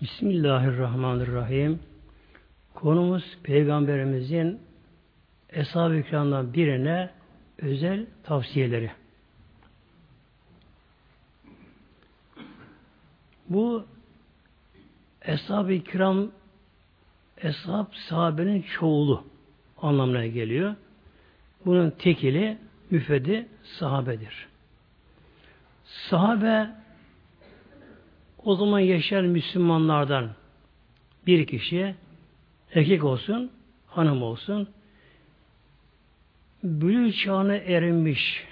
Bismillahirrahmanirrahim. Konumuz Peygamberimizin Eshab-ı Kiram'dan birine özel tavsiyeleri. Bu Eshab-ı Kiram Eshab sahabenin çoğulu anlamına geliyor. Bunun tekili müfedi sahabedir. Sahabe o zaman yaşayan Müslümanlardan bir kişi erkek olsun, hanım olsun bülü çağına erinmiş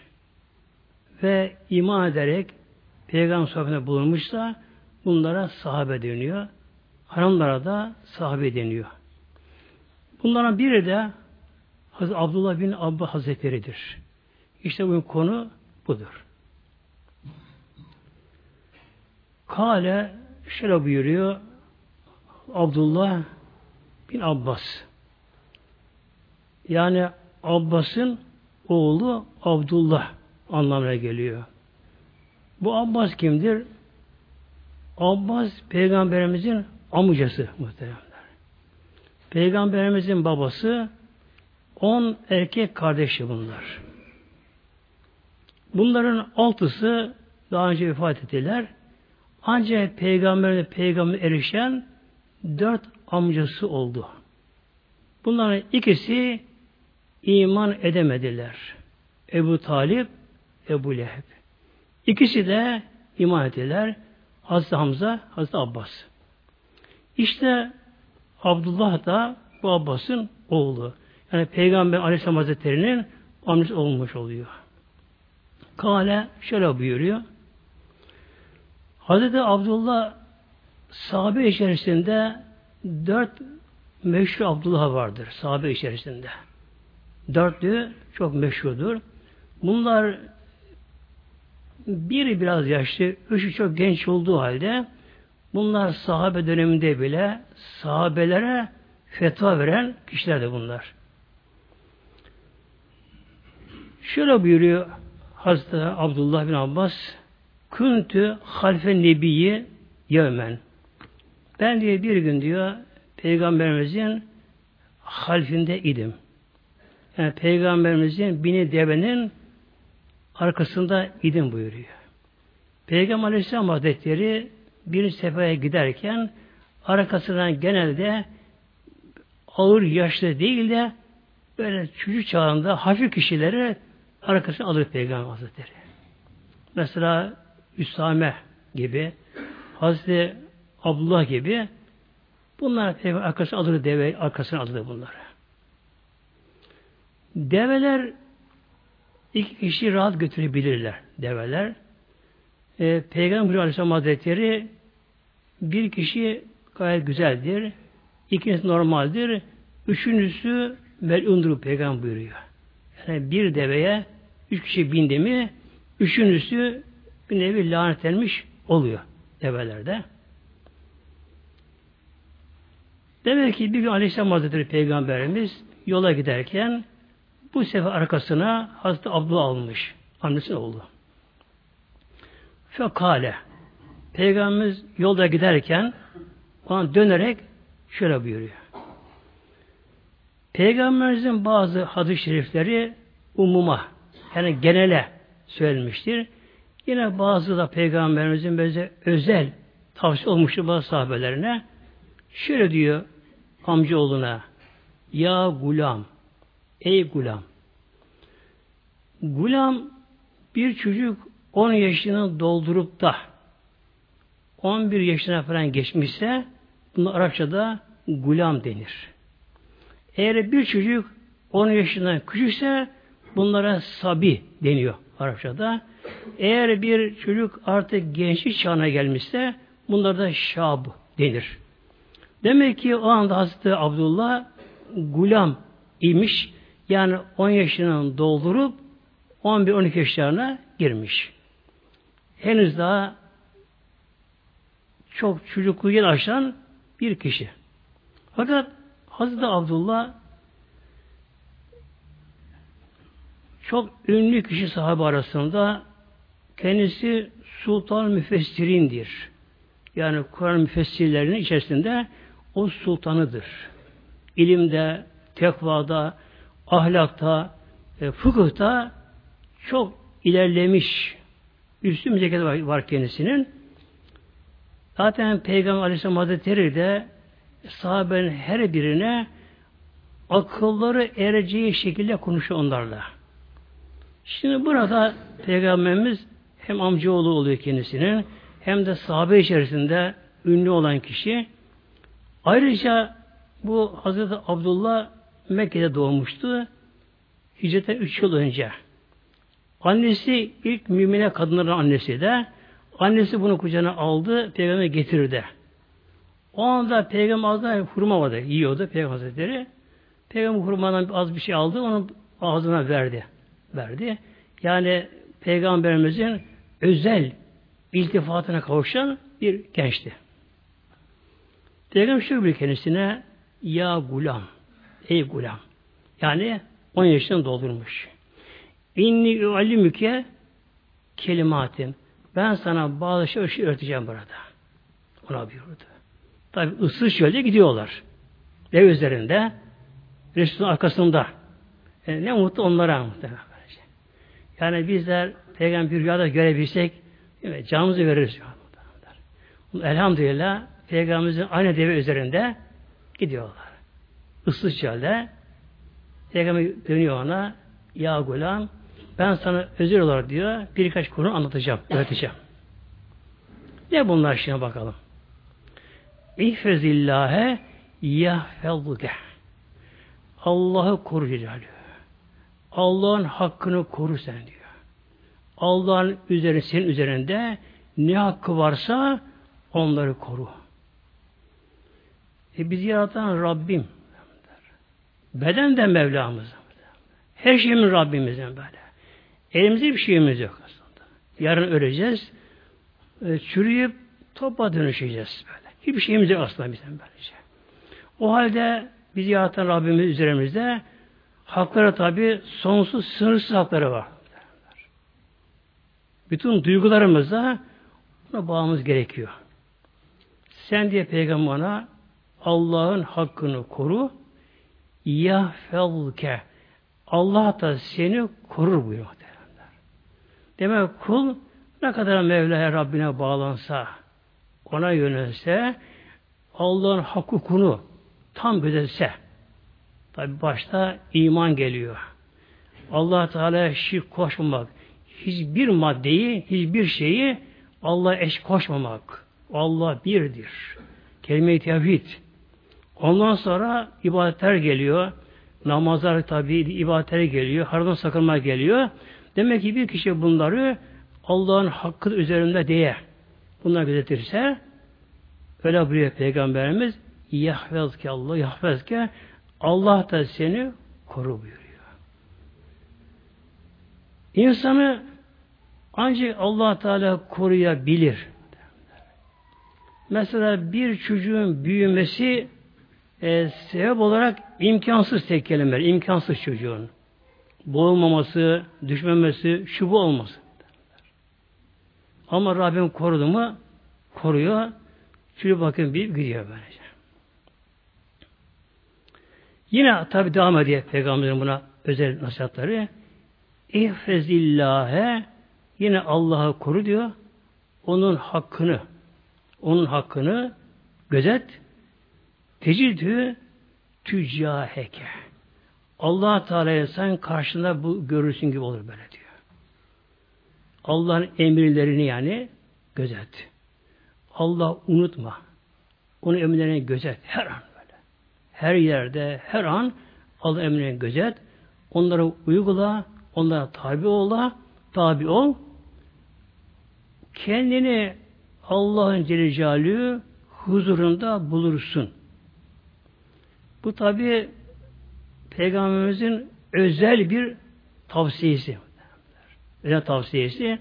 ve iman ederek peygamber sohbetinde bulunmuşsa bunlara sahabe deniyor. Hanımlara da sahabe deniyor. Bunların biri de Hazreti Abdullah bin Abba Hazretleri'dir. İşte bu konu budur. Kale şöyle buyuruyor Abdullah bin Abbas. Yani Abbas'ın oğlu Abdullah anlamına geliyor. Bu Abbas kimdir? Abbas peygamberimizin amcası muhteremler. Peygamberimizin babası on erkek kardeşi bunlar. Bunların altısı daha önce vefat ettiler. Ancak peygamberine peygamber erişen dört amcası oldu. Bunların ikisi iman edemediler. Ebu Talip, Ebu Leheb. İkisi de iman ettiler. Hazreti Hamza, Hazreti Abbas. İşte Abdullah da bu Abbas'ın oğlu. Yani Peygamber Aleyhisselam Hazretleri'nin amcası olmuş oluyor. Kale şöyle buyuruyor. Hazreti Abdullah sahabe içerisinde dört meşhur Abdullah vardır sahabe içerisinde. Dörtlü çok meşhurdur. Bunlar biri biraz yaşlı, üçü çok genç olduğu halde bunlar sahabe döneminde bile sahabelere fetva veren kişiler de bunlar. Şöyle buyuruyor Hazreti Abdullah bin Abbas Küntü halfe nebiyi yevmen. Ben diye bir gün diyor Peygamberimizin halfinde idim. Yani Peygamberimizin bini devenin arkasında idim buyuruyor. Peygamber Aleyhisselam Hazretleri bir sefere giderken arkasından genelde ağır yaşlı değil de böyle çocuk çağında hafif kişileri arkasına alır Peygamber Hazretleri. Mesela Üsame gibi, Hazreti Abdullah gibi bunlar arkasına alır deve, arkasına alır bunlar. Develer iki kişi rahat götürebilirler develer. Ee, Peygamber Aleyhisselam Hazretleri bir kişi gayet güzeldir. İkincisi normaldir. Üçüncüsü melundur peygamber buyuruyor. Yani bir deveye üç kişi bindi mi üçüncüsü bir nevi lanetlenmiş oluyor develerde. Demek ki bir gün Aleyhisselam Hazretleri Peygamberimiz yola giderken bu sefer arkasına Hazreti Abdullah almış. Annesi oldu. Fekale Peygamberimiz yolda giderken ona dönerek şöyle buyuruyor. Peygamberimizin bazı hadis-i şerifleri umuma yani genele söylenmiştir. Yine bazı da peygamberimizin böyle özel tavsiye olmuştur bazı sahabelerine. Şöyle diyor amcaoğluna Ya gulam Ey gulam Gulam bir çocuk 10 yaşını doldurup da 11 yaşına falan geçmişse bunu Arapçada gulam denir. Eğer bir çocuk 10 yaşından küçükse bunlara sabi deniyor Arapçada. Eğer bir çocuk artık gençlik çağına gelmişse bunlarda şab denir. Demek ki o anda Hazreti Abdullah gulam imiş. Yani 10 yaşını doldurup 11-12 yaşlarına girmiş. Henüz daha çok çocukluğu aşan bir kişi. Fakat Hazreti Abdullah çok ünlü kişi sahabe arasında kendisi Sultan Müfessirindir. yani Kur'an müfessirlerinin içerisinde o sultanıdır. İlimde, tekvada, ahlakta, e, fıkıhta çok ilerlemiş üstün bir var, var kendisinin. Zaten Peygamber Aleyhisselam Hazretleri de sahabenin her birine akılları ereceği şekilde konuşuyor onlarla. Şimdi burada Peygamberimiz hem amcaoğlu oluyor kendisinin hem de sahabe içerisinde ünlü olan kişi. Ayrıca bu Hazreti Abdullah Mekke'de doğmuştu. Hicretten 3 yıl önce. Annesi ilk mümine kadınların annesi de. Annesi bunu kucağına aldı, peygamber getirdi. O anda peygamber ağzına hurma vardı, yiyordu peygamber hazretleri. Peygamber hurmadan az bir şey aldı, onu ağzına verdi. Verdi. Yani peygamberimizin özel iltifatına kavuşan bir gençti. Peygamber şöyle bir kendisine ya gulam, ey gulam. Yani 10 yaşını doldurmuş. İnni uallimüke kelimatin. Ben sana bazı şey öğreteceğim burada. Ona buyurdu. Tabi ıssız şöyle gidiyorlar. Ev üzerinde. Resulün arkasında. E, ne mutlu onlara muhtemelen. Yani bizler peygamber rüyada görebilsek evet, canımızı veririz. Elhamdülillah peygamberimizin aynı deve üzerinde gidiyorlar. Issız çölde peygamber dönüyor ona ya gulam ben sana özel olarak diyor birkaç konu anlatacağım, öğreteceğim. Ne bunlar şimdi bakalım. İhfezillâhe yahfezluke. Allah'ı koru diyor. Allah'ın hakkını koru sen diyor. Allah'ın üzerine, senin üzerinde ne hakkı varsa onları koru. E bizi yaratan Rabbim. Beden de Mevlamız. Her şeyimiz Rabbimizden böyle. Elimizde bir şeyimiz yok aslında. Yarın öleceğiz. E, çürüyüp topa dönüşeceğiz böyle. Hiçbir şeyimiz yok aslında bizim böylece. O halde bizi yaratan Rabbimiz üzerimizde haklara tabi sonsuz sınırsız hakları var. Bütün duygularımızda buna bağımız gerekiyor. Sen diye peygamber ona Allah'ın hakkını koru yahfelke Allah da seni korur buyuruyor. Demek kul ne kadar Mevla'ya Rabbine bağlansa, ona yönelse, Allah'ın hukukunu tam gözetse, tabi başta iman geliyor. Allah Teala şirk koşmamak, hiçbir maddeyi, hiçbir şeyi Allah eş koşmamak. Allah birdir. Kelime-i tevhid. Ondan sonra ibadetler geliyor. Namazlar tabi ibadetler geliyor. Haradan sakınma geliyor. Demek ki bir kişi bunları Allah'ın hakkı üzerinde diye bunlar gözetirse öyle buyuruyor Peygamberimiz yahvezke Allah yahvezke Allah da seni koru buyuruyor. İnsanı ancak Allah Teala koruyabilir. Mesela bir çocuğun büyümesi e, sebep olarak imkansız tek kelimeler, imkansız çocuğun boğulmaması, düşmemesi, şu bu olması. Ama Rabbim korudu mu? Koruyor. Şöyle bakın bir gidiyor böylece. Yine tabi devam ediyor Peygamberin buna özel nasihatları. İhfezillâhe yine Allah'ı koru diyor. Onun hakkını onun hakkını gözet tecidü tüccaheke allah Teala'ya sen karşında bu görürsün gibi olur böyle diyor. Allah'ın emirlerini yani gözet. Allah unutma. Onun emirlerini gözet. Her an. Her yerde, her an Allah emrine gözet. Onları uygula, onlara tabi ol, tabi ol. Kendini Allah'ın Celle huzurunda bulursun. Bu tabi Peygamberimizin özel bir tavsiyesi. Özel tavsiyesi.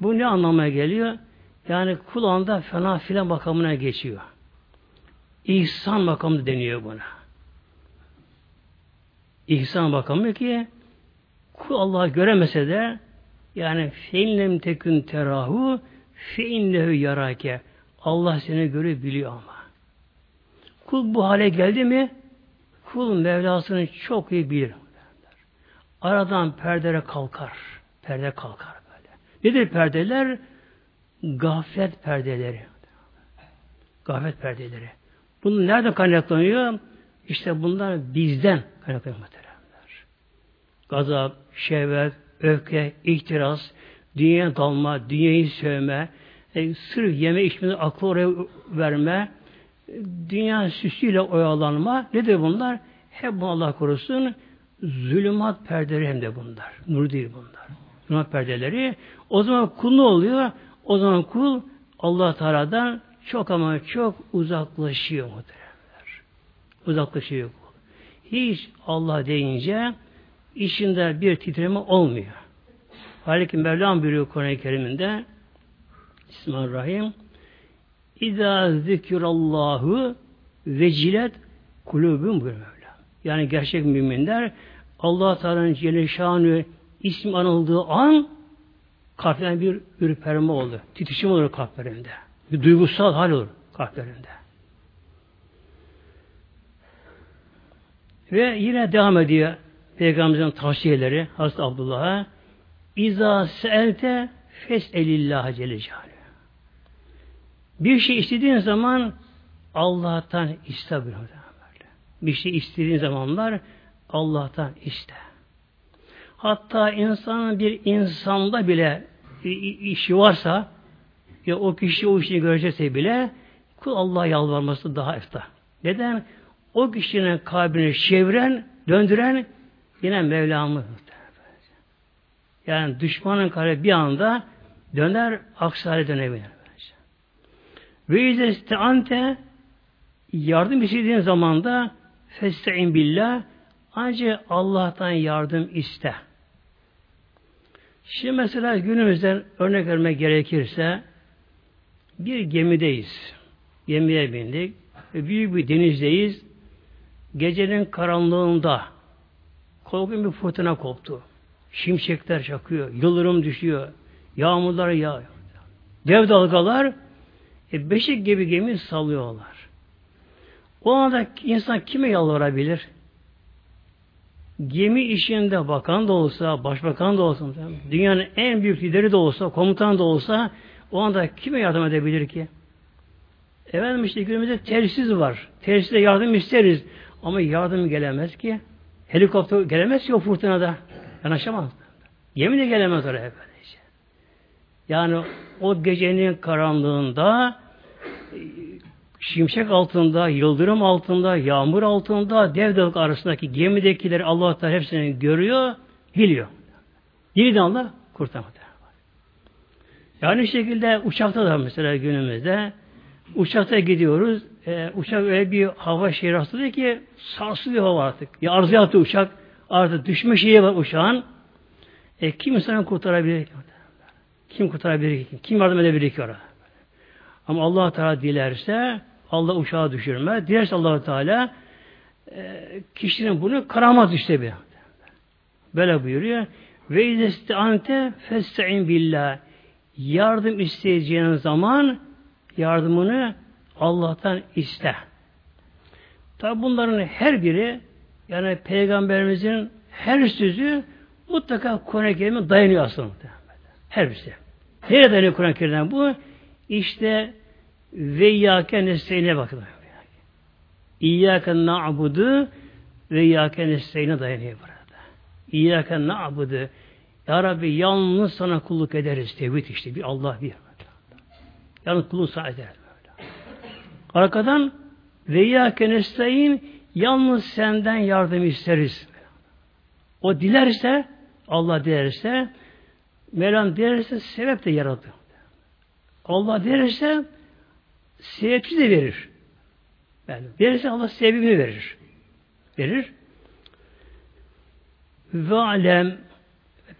Bu ne anlamaya geliyor? Yani kul anda fena filan makamına geçiyor. İhsan makamı deniyor buna. İhsan makamı ki kul Allah'ı göremese de yani feinlem tekün terahu feinlehu yarake Allah seni görüyor biliyor ama. Kul bu hale geldi mi kul Mevlasını çok iyi bilir. Aradan perdere kalkar. Perde kalkar böyle. Nedir perdeler? Gaflet perdeleri. Gaflet perdeleri. Bunu nereden kaynaklanıyor? İşte bunlar bizden kaynaklanıyor muhteremler. Gazap, şehvet, öfke, ihtiras, dünyaya dalma, dünyayı sevme, e, sırf yeme içmede aklı oraya verme, dünya süsüyle oyalanma. Nedir bunlar? Hep bu Allah korusun zulümat perdeleri hem de bunlar. Nur değil bunlar. Zulümat perdeleri. O zaman kul ne oluyor? O zaman kul Allah Teala'dan çok ama çok uzaklaşıyor muhteremler. Uzaklaşıyor. Hiç Allah deyince işinde bir titreme olmuyor. Halbuki Mevlam buyuruyor Kur'an-ı Kerim'inde Bismillahirrahmanirrahim İzâ zikirallahu vecilet kulubum buyuruyor Mevla. Yani gerçek müminler Allah Teala'nın Celle Şanı isim anıldığı an kalpten bir ürperme olur. Titişim olur kalplerinde. Bir duygusal hal olur kalplerinde. Ve yine devam ediyor Peygamberimizin tavsiyeleri Hazreti Abdullah'a İza seelte fes'elillah Celle. Bir şey istediğin zaman Allah'tan iste böyle. Bir şey istediğin zamanlar Allah'tan iste. Hatta insanın bir insanda bile işi varsa ya o kişi o işini görecekse bile kul Allah'a yalvarması daha efta. Neden? O kişinin kalbini çeviren, döndüren yine Mevlamız. Yani düşmanın kalbi bir anda döner, aksi hale dönebilir. Ve izeste ante yardım istediğin zaman da feste'in billah ancak Allah'tan yardım iste. Şimdi mesela günümüzden örnek vermek gerekirse bir gemideyiz. Gemiye bindik. Büyük bir denizdeyiz. Gecenin karanlığında korkunç bir fırtına koptu. Şimşekler çakıyor. Yıldırım düşüyor. Yağmurlar yağıyor. Dev dalgalar e, beşik gibi gemi sallıyorlar. O anda insan kime yalvarabilir? Gemi işinde bakan da olsa, başbakan da olsa, dünyanın en büyük lideri de olsa, komutan da olsa o anda kime yardım edebilir ki? Efendim işte günümüzde telsiz var. Telsizle yardım isteriz. Ama yardım gelemez ki. Helikopter gelemez ki o fırtınada. Yanaşamaz. Gemi de gelemez oraya böylece. Yani o gecenin karanlığında şimşek altında, yıldırım altında, yağmur altında, dev dalık arasındaki gemidekileri Allah Teala hepsini görüyor, biliyor. Yeniden Allah kurtarmadı. Yani şekilde uçakta da mesela günümüzde uçakta gidiyoruz. E, uçak öyle bir hava şehri rastladı ki sarsılıyor hava artık. Ya arıza yaptı uçak. Artık düşme şeyi var uçağın. E, kim insanı kurtarabilir ki? Kim kurtarabilir ki? Kim yardım edebilir ki orada? Ama Allah Teala dilerse Allah uçağı düşürmez. Dilerse allah Teala e, kişinin bunu karamat işte bir. Böyle buyuruyor. Ve izeste ante billah. Yardım isteyeceğin zaman yardımını Allah'tan iste. Tabi bunların her biri yani Peygamberimizin her sözü mutlaka Kur'an-ı Kerim'e dayanıyor aslında. Her birisi. Nereye dayanıyor Kur'an-ı Kerim'den bu? İşte ve iyyâke nesteyine bakın. İyyâke na'budu ve iyyâke nesteyine dayanıyor burada. İyyâke na'budu Ya Rabbi yalnız sana kulluk ederiz. Tevhid işte. Bir Allah bir. Yalnız kulluk sana ederiz. Arkadan ve iyyâke nesteyin yalnız senden yardım isteriz. O dilerse Allah dilerse Mevlam dilerse sebep de yaradı. Allah dilerse sebepsiz de verir. Yani verirse Allah sebebini verir. Verir. Ve alem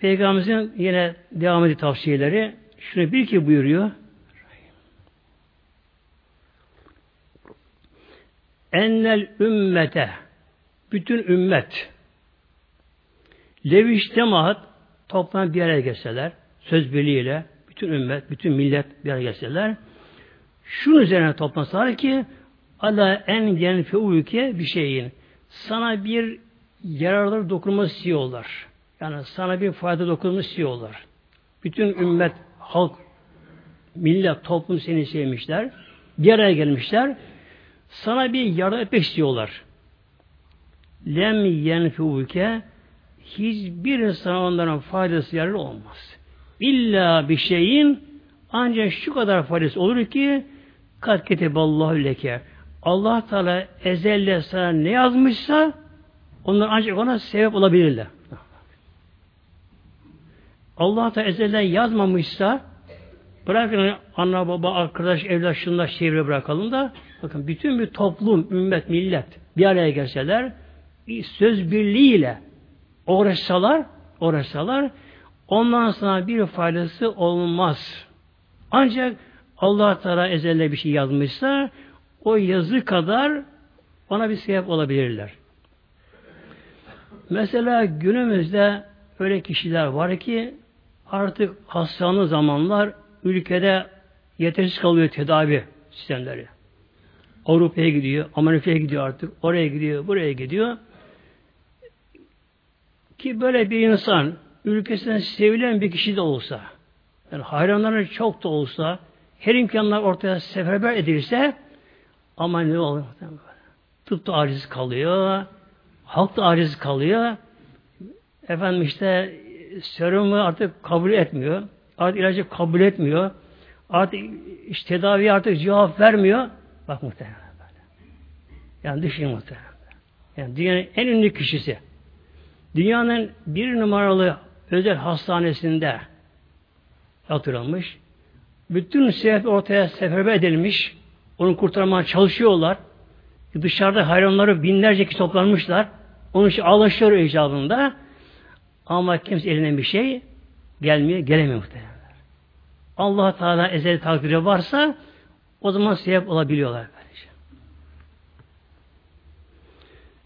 Peygamberimizin yine devam ediyor tavsiyeleri. Şunu bir ki buyuruyor. Ennel ümmete bütün ümmet leviştemahat toplanıp bir araya gelseler söz birliğiyle bütün ümmet, bütün millet bir araya gelseler şunun üzerine toplasalar ki ala en yenfeûke bir şeyin. Sana bir yararlı dokunma istiyorlar. Yani sana bir fayda dokunma istiyorlar. Bütün ümmet, halk, millet, toplum seni sevmişler. Bir araya gelmişler. Sana bir yardım etmek istiyorlar. Lem yenfeûke hiçbir sana onların faydası yararı olmaz. İlla bir şeyin ancak şu kadar faydası olur ki kat keteballahu leke. Allah Teala ezelle sana ne yazmışsa onlar ancak ona sebep olabilirler. Allah Teala ezelden yazmamışsa bırakın anne baba arkadaş evlat şunlar çevre bırakalım da bakın bütün bir toplum, ümmet, millet bir araya gelseler söz birliğiyle uğraşsalar uğraşsalar ondan sonra bir faydası olmaz. Ancak Allah Teala ezelde bir şey yazmışsa o yazı kadar ona bir sebep olabilirler. Mesela günümüzde öyle kişiler var ki artık hastalığı zamanlar ülkede yetersiz kalıyor tedavi sistemleri. Avrupa'ya gidiyor, Amerika'ya gidiyor artık, oraya gidiyor, buraya gidiyor. Ki böyle bir insan ülkesinden sevilen bir kişi de olsa, yani hayranları çok da olsa, her imkanlar ortaya seferber edilse ama ne olur? Tıp da aciz kalıyor, halk da aciz kalıyor. Efendim işte serumu artık kabul etmiyor. Artık ilacı kabul etmiyor. Artık işte tedaviye artık cevap vermiyor. Bak muhtemelen böyle. Yani düşün muhtemelen. Yani dünyanın en ünlü kişisi. Dünyanın bir numaralı özel hastanesinde yatırılmış. Bütün sebep ortaya seferber edilmiş. Onu kurtarmaya çalışıyorlar. Dışarıda hayranları binlerce kişi toplanmışlar. Onun için ağlaşıyor icabında. Ama kimse elinden bir şey gelmiyor, gelemiyor muhtemelen. allah Teala ezeli takdiri varsa o zaman sebep olabiliyorlar. Böylece.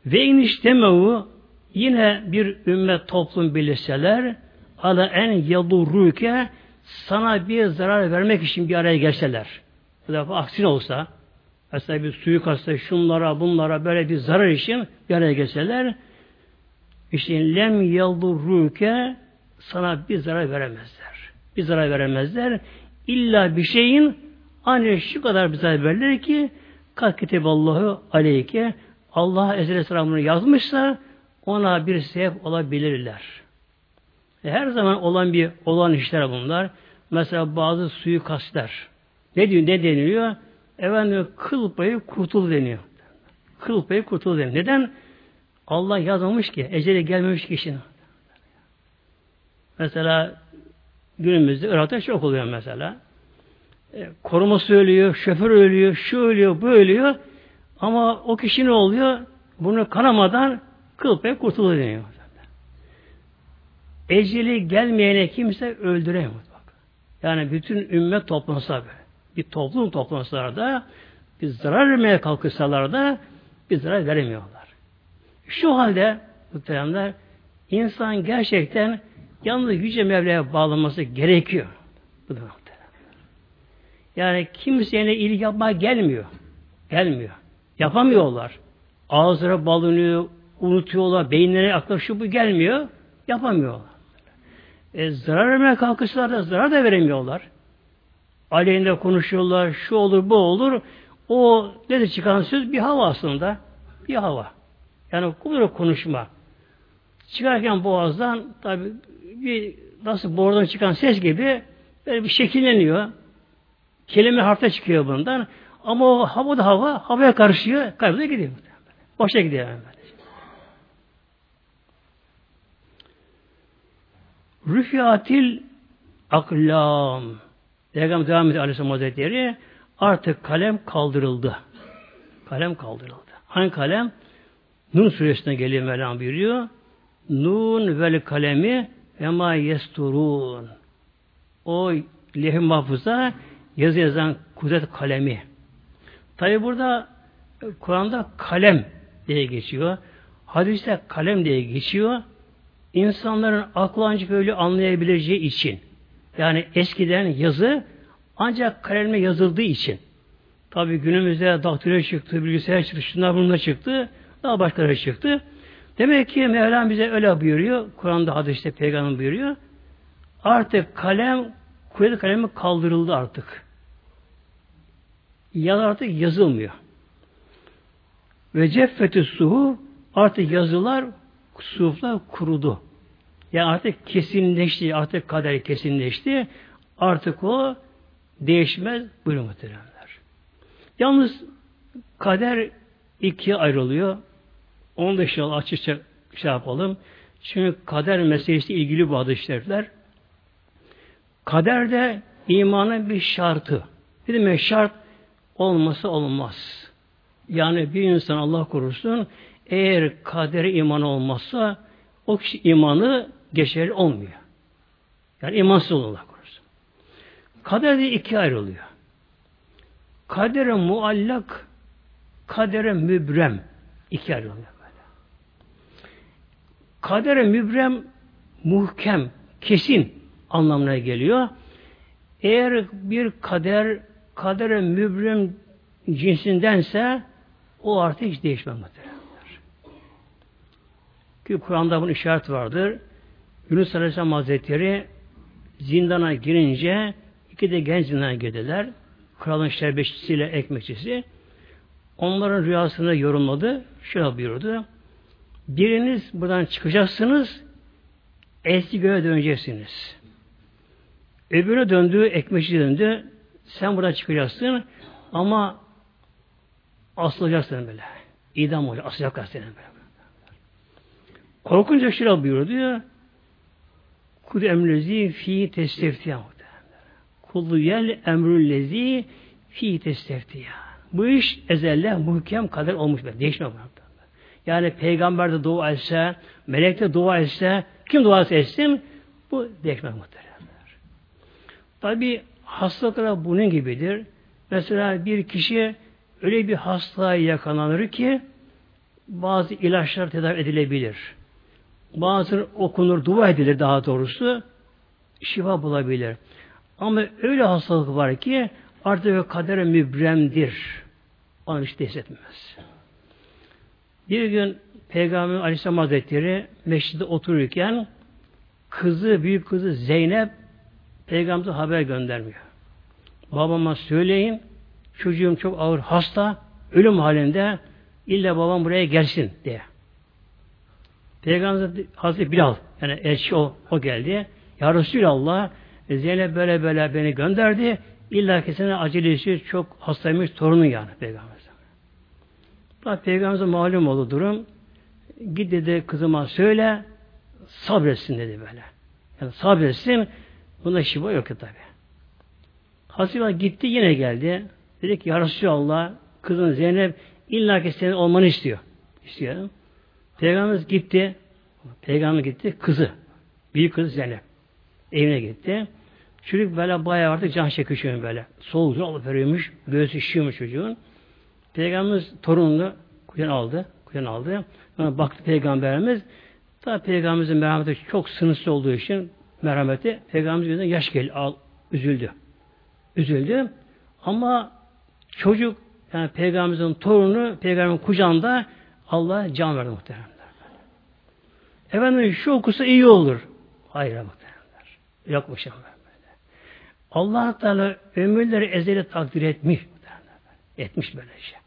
Ve iniştemevu yine bir ümmet toplum birleşseler ala en yadurruke sana bir zarar vermek için bir araya gelseler. Bu defa aksine olsa mesela bir suyu kasta şunlara bunlara böyle bir zarar için bir araya gelseler işte lem yadurruke sana bir zarar veremezler. Bir zarar veremezler. İlla bir şeyin ancak şu kadar bir zarar verirler ki kat kiteballahu aleyke Allah Ezeli Selam'ını yazmışsa ona bir sebep olabilirler. E her zaman olan bir olan işler bunlar. Mesela bazı suyu kastlar. Ne diyor, ne deniliyor? Efendim kıl payı kurtul deniyor. Kıl payı kurtul deniyor. Neden? Allah yazmamış ki, eceli gelmemiş kişinin. Mesela günümüzde Irak'ta çok oluyor mesela. E, koruması ölüyor, şoför ölüyor, şu ölüyor, bu ölüyor. Ama o kişi ne oluyor? Bunu kanamadan kıl payı kurtuluyor deniyor. Eceli gelmeyene kimse öldüremiyor. Yani bütün ümmet toplansa. Bir toplum toplansalar da bir zarar vermeye kalkışsalar da bir zarar veremiyorlar. Şu halde muhteremler insan gerçekten yalnız Yüce Mevla'ya bağlanması gerekiyor. Bu da Yani kimseye iyilik yapmaya gelmiyor. Gelmiyor. Yapamıyorlar. Ağızlara balınıyor, unutuyorlar, beyinlere akla şu bu gelmiyor, yapamıyorlar. E, zarar vermeye kalkışlar da zarar da veremiyorlar. Aleyhinde konuşuyorlar, şu olur, bu olur. O dedi çıkan söz bir hava aslında. Bir hava. Yani kumru konuşma. Çıkarken boğazdan tabi bir nasıl boğazdan çıkan ses gibi böyle bir şekilleniyor. Kelime harfte çıkıyor bundan. Ama o hava da hava, havaya karışıyor, kayboluyor gidiyor. Boşa gidiyor. Rüfiatil aklam. Peygamber devam ediyor Aleyhisselam Hazretleri artık kalem kaldırıldı. Kalem kaldırıldı. Hangi kalem? Nun suresine geliyor Mevlam buyuruyor. Nun vel kalemi ve ma yesturun. O lehim mahfuza yazı yazan kudret kalemi. Tabi burada Kur'an'da kalem diye geçiyor. Hadiste kalem diye geçiyor insanların aklı ancak öyle anlayabileceği için yani eskiden yazı ancak kalemle yazıldığı için Tabi günümüzde daktilo çıktı, bilgisayar çıktı, şunlar bunlar çıktı. Daha başkaları çıktı. Demek ki Mevlam bize öyle buyuruyor. Kur'an'da hadiste peygamber buyuruyor. Artık kalem, kuvvet kalemi kaldırıldı artık. Ya artık yazılmıyor. Ve ceffeti suhu artık yazılar, suhuflar kurudu. Yani artık kesinleşti, artık kader kesinleşti. Artık o değişmez buyurun muhteremler. Yalnız kader ikiye ayrılıyor. Onu da inşallah açıkça şey yapalım. Çünkü kader meselesi ilgili bu hadis şerifler. Kader de imanın bir şartı. Bir de şart olması olmaz. Yani bir insan Allah korusun eğer kadere iman olmazsa o kişi imanı geçerli olmuyor. Yani imansız olur Allah korusun. Kader de ikiye ayrılıyor. Kadere muallak, kadere mübrem iki ayrılıyor. Kadere mübrem muhkem, kesin anlamına geliyor. Eğer bir kader kadere mübrem cinsindense o artık hiç değişmez Kur'an'da bunun işaret vardır. Yunus Aleyhisselam Hazretleri zindana girince iki de genç zindana girdiler kralın şerbetçisiyle ekmekçisi onların rüyasını yorumladı. Şöyle buyurdu. Biriniz buradan çıkacaksınız eski göğe döneceksiniz. Öbürü döndü, ekmekçi döndü. Sen buradan çıkacaksın ama asılacaksın böyle. İdam olacak, asılacaklar seni böyle. Korkunca şöyle buyurdu diyor. Kud emrezi fi testeftiya Kullu yel emrüllezi fi testeftiya. Bu iş ezelle muhkem kadar olmuş. Değişmiyor. Yani peygamber de dua etse, melek de dua etse, kim dua etsin bu değişmez muhteremler. Tabi hastalıklar bunun gibidir. Mesela bir kişi öyle bir hastalığa yakalanır ki bazı ilaçlar tedavi edilebilir. Bazı okunur, dua edilir daha doğrusu şifa bulabilir. Ama öyle hastalık var ki artık kadere mübremdir. Onu hiç hissetmez. Bir gün Peygamber Aleyhisselam Hazretleri meşride otururken kızı, büyük kızı Zeynep Peygamber'e haber göndermiyor. Babama söyleyin çocuğum çok ağır hasta ölüm halinde illa babam buraya gelsin diye. Peygamber Hazreti Bilal yani elçi o, o geldi. Ya Resulallah Zeynep böyle böyle beni gönderdi. İlla ki sana acelesi çok hastaymış torunun yani Peygamber. Tabi Peygamber'e malum oldu durum. Git dedi kızıma söyle sabretsin dedi böyle. Yani sabretsin bunda şifa yok tabi. Hazreti gitti yine geldi. Dedi ki Ya Resulallah kızın Zeynep illa ki senin olmanı istiyor. İstiyor. Peygamber gitti. Peygamber gitti. Kızı. Büyük kızı Zeynep. Evine gitti. Çocuk böyle bayağı artık can çekiyor böyle. Soğuk alıp veriyormuş. Göğsü şişiyormuş çocuğun. Peygamberimiz torununu kucağına aldı. Kucağına aldı. Ona baktı Peygamberimiz. Tabi Peygamberimizin merhameti çok sınırsız olduğu için merhameti Peygamberimiz gözünden yaş geldi. Al, üzüldü. Üzüldü. Ama çocuk yani Peygamberimizin torunu Peygamberin kucağında Allah can verdi muhteremler. Efendim şu okusa iyi olur. Hayır muhteremler. Yokmuş ama. Allah Teala ömürleri ezeli takdir etmiş. Etmiş böyle şey.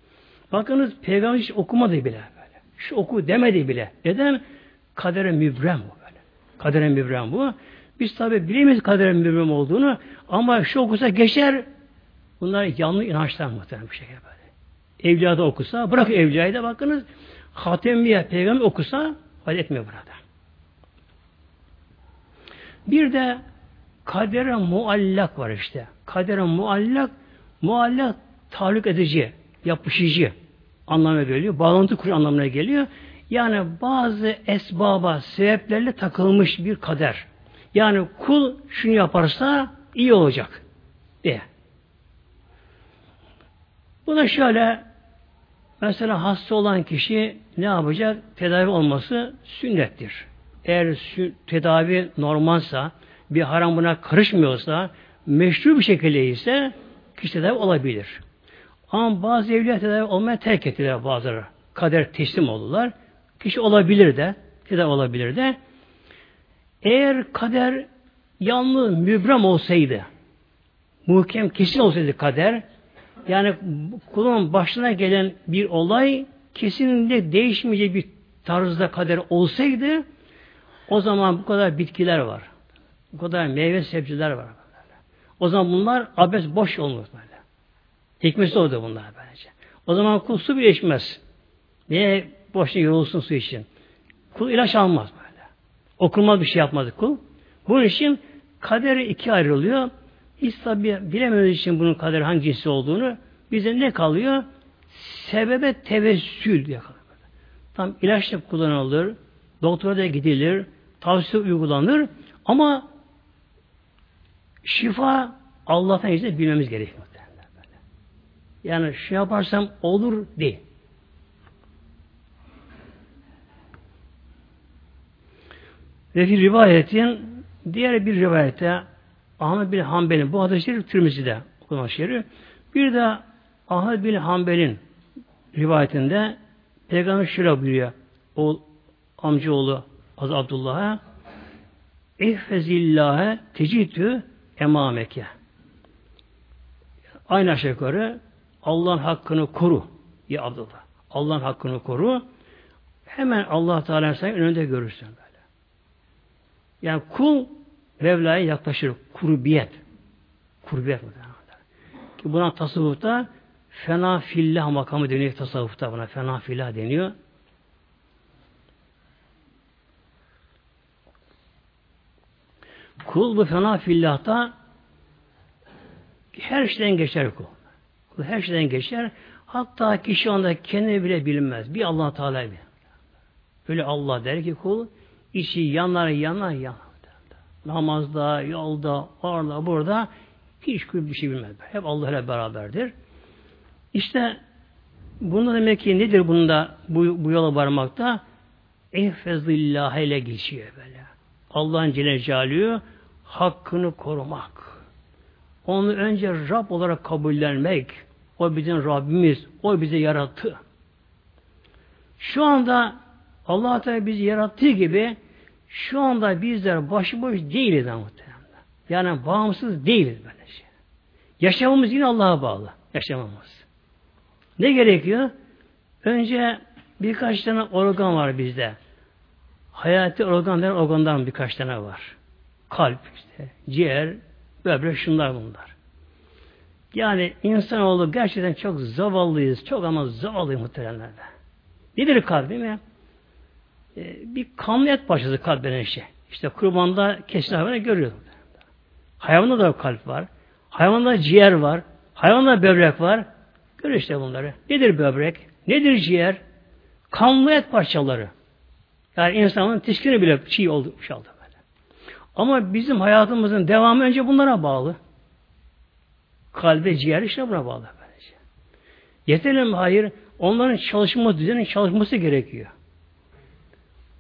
Bakınız peygamber hiç okumadı bile böyle. Şu oku demedi bile. Neden? Kadere mübrem bu böyle. Kadere mübrem bu. Biz tabi bilemeyiz kadere mübrem olduğunu ama şu okusa geçer bunlar yanlış inançlar muhtemelen bir şekilde böyle. Evliya okusa, bırak evliyayı da bakınız Hatemiye peygamber okusa hal etmiyor burada. Bir de kadere muallak var işte. Kadere muallak, muallak tahallük edici, yapışıcı anlamına geliyor. Bağlantı kurucu anlamına geliyor. Yani bazı esbaba, sebeplerle takılmış bir kader. Yani kul şunu yaparsa iyi olacak diye. Bu da şöyle mesela hasta olan kişi ne yapacak? Tedavi olması sünnettir. Eğer tedavi normalsa, bir haram buna karışmıyorsa, meşru bir şekilde ise kişi tedavi olabilir. Ama bazı evliya tedavi olmaya terk ettiler bazıları. Kader teslim oldular. Kişi olabilir de, tedavi olabilir de. Eğer kader yalnız mübrem olsaydı, muhkem kesin olsaydı kader, yani kulun başına gelen bir olay kesinlikle değişmeyecek bir tarzda kader olsaydı, o zaman bu kadar bitkiler var. Bu kadar meyve sebzeler var. O zaman bunlar abes boş olmaz böyle. Hikmeti oldu bunlar bence. O zaman kul su bile içmez. Niye boşuna yorulsun su için? Kul ilaç almaz böyle. Okunmaz bir şey yapmadı kul. Bunun için kaderi iki ayrılıyor. Hiç tabi bilemediğimiz için bunun kaderi hangisi olduğunu bize ne kalıyor? Sebebe tevessül diye kalıyor. Tam ilaç da kullanılır, doktora da gidilir, tavsiye uygulanır ama şifa Allah'tan izniyle bilmemiz gerekiyor. Yani şu yaparsam olur değil. Ve bir rivayetin diğer bir rivayette Ahmet bin Hanbel'in bu hadis-i şerif Tirmizi'de okunan şerif. Bir de Ahmet bin Hanbel'in rivayetinde Peygamber şöyle buyuruyor. O amcaoğlu Hazreti Abdullah'a İhfezillâhe tecidü emameke. Aynı aşağı yukarı Allah'ın hakkını koru ya Abdullah. Allah'ın hakkını koru. Hemen Allah Teala sen önünde görürsün böyle. Yani kul Mevla'ya yaklaşır. Kurbiyet. Kurbiyet mi? Ki buna tasavvufta fena fillah makamı deniyor tasavvufta buna. Fena fillah deniyor. Kul bu fena fillahta her şeyden geçer kul. Kul her şeyden geçer. Hatta kişi anda kendini bile bilmez. Bir allah Teala bilir. Böyle Allah der ki kul içi yanar yanar yanar. Namazda, yolda, orada, burada hiç kul bir şey bilmez. Hep Allah ile beraberdir. İşte bunda demek ki nedir bunda bu, bu yola varmakta? Ehfezillah ile geçiyor böyle. Allah'ın Celle hakkını korumak. Onu önce Rab olarak kabullenmek. O bizim Rabbimiz. O bizi yarattı. Şu anda Allah Teala bizi yarattığı gibi şu anda bizler başıboş değiliz muhtemelen. Yani bağımsız değiliz böyle şey. Yaşamımız yine Allah'a bağlı. Yaşamamız. Ne gerekiyor? Önce birkaç tane organ var bizde. Hayati organlar organdan birkaç tane var. Kalp, işte, ciğer, böbrek şunlar bunlar. Yani insanoğlu gerçekten çok zavallıyız. Çok ama zavallıyız muhteremlerde. Nedir kalp değil mi? Ee, bir kanlı et parçası kalp denen şey. İşte kurbanda kesilen hayvanı görüyoruz. Hayvanda da kalp var. Hayvanda ciğer var. Hayvanda böbrek var. Görüyor işte bunları. Nedir böbrek? Nedir ciğer? Kanlı et parçaları. Yani insanın tişkini bile çiğ oldu, şey oldu böyle. Ama bizim hayatımızın devamı önce bunlara bağlı. Kalbe, ciğer işte buna bağlı. Böylece. Yeterli mi? Hayır. Onların çalışması, düzenin çalışması gerekiyor.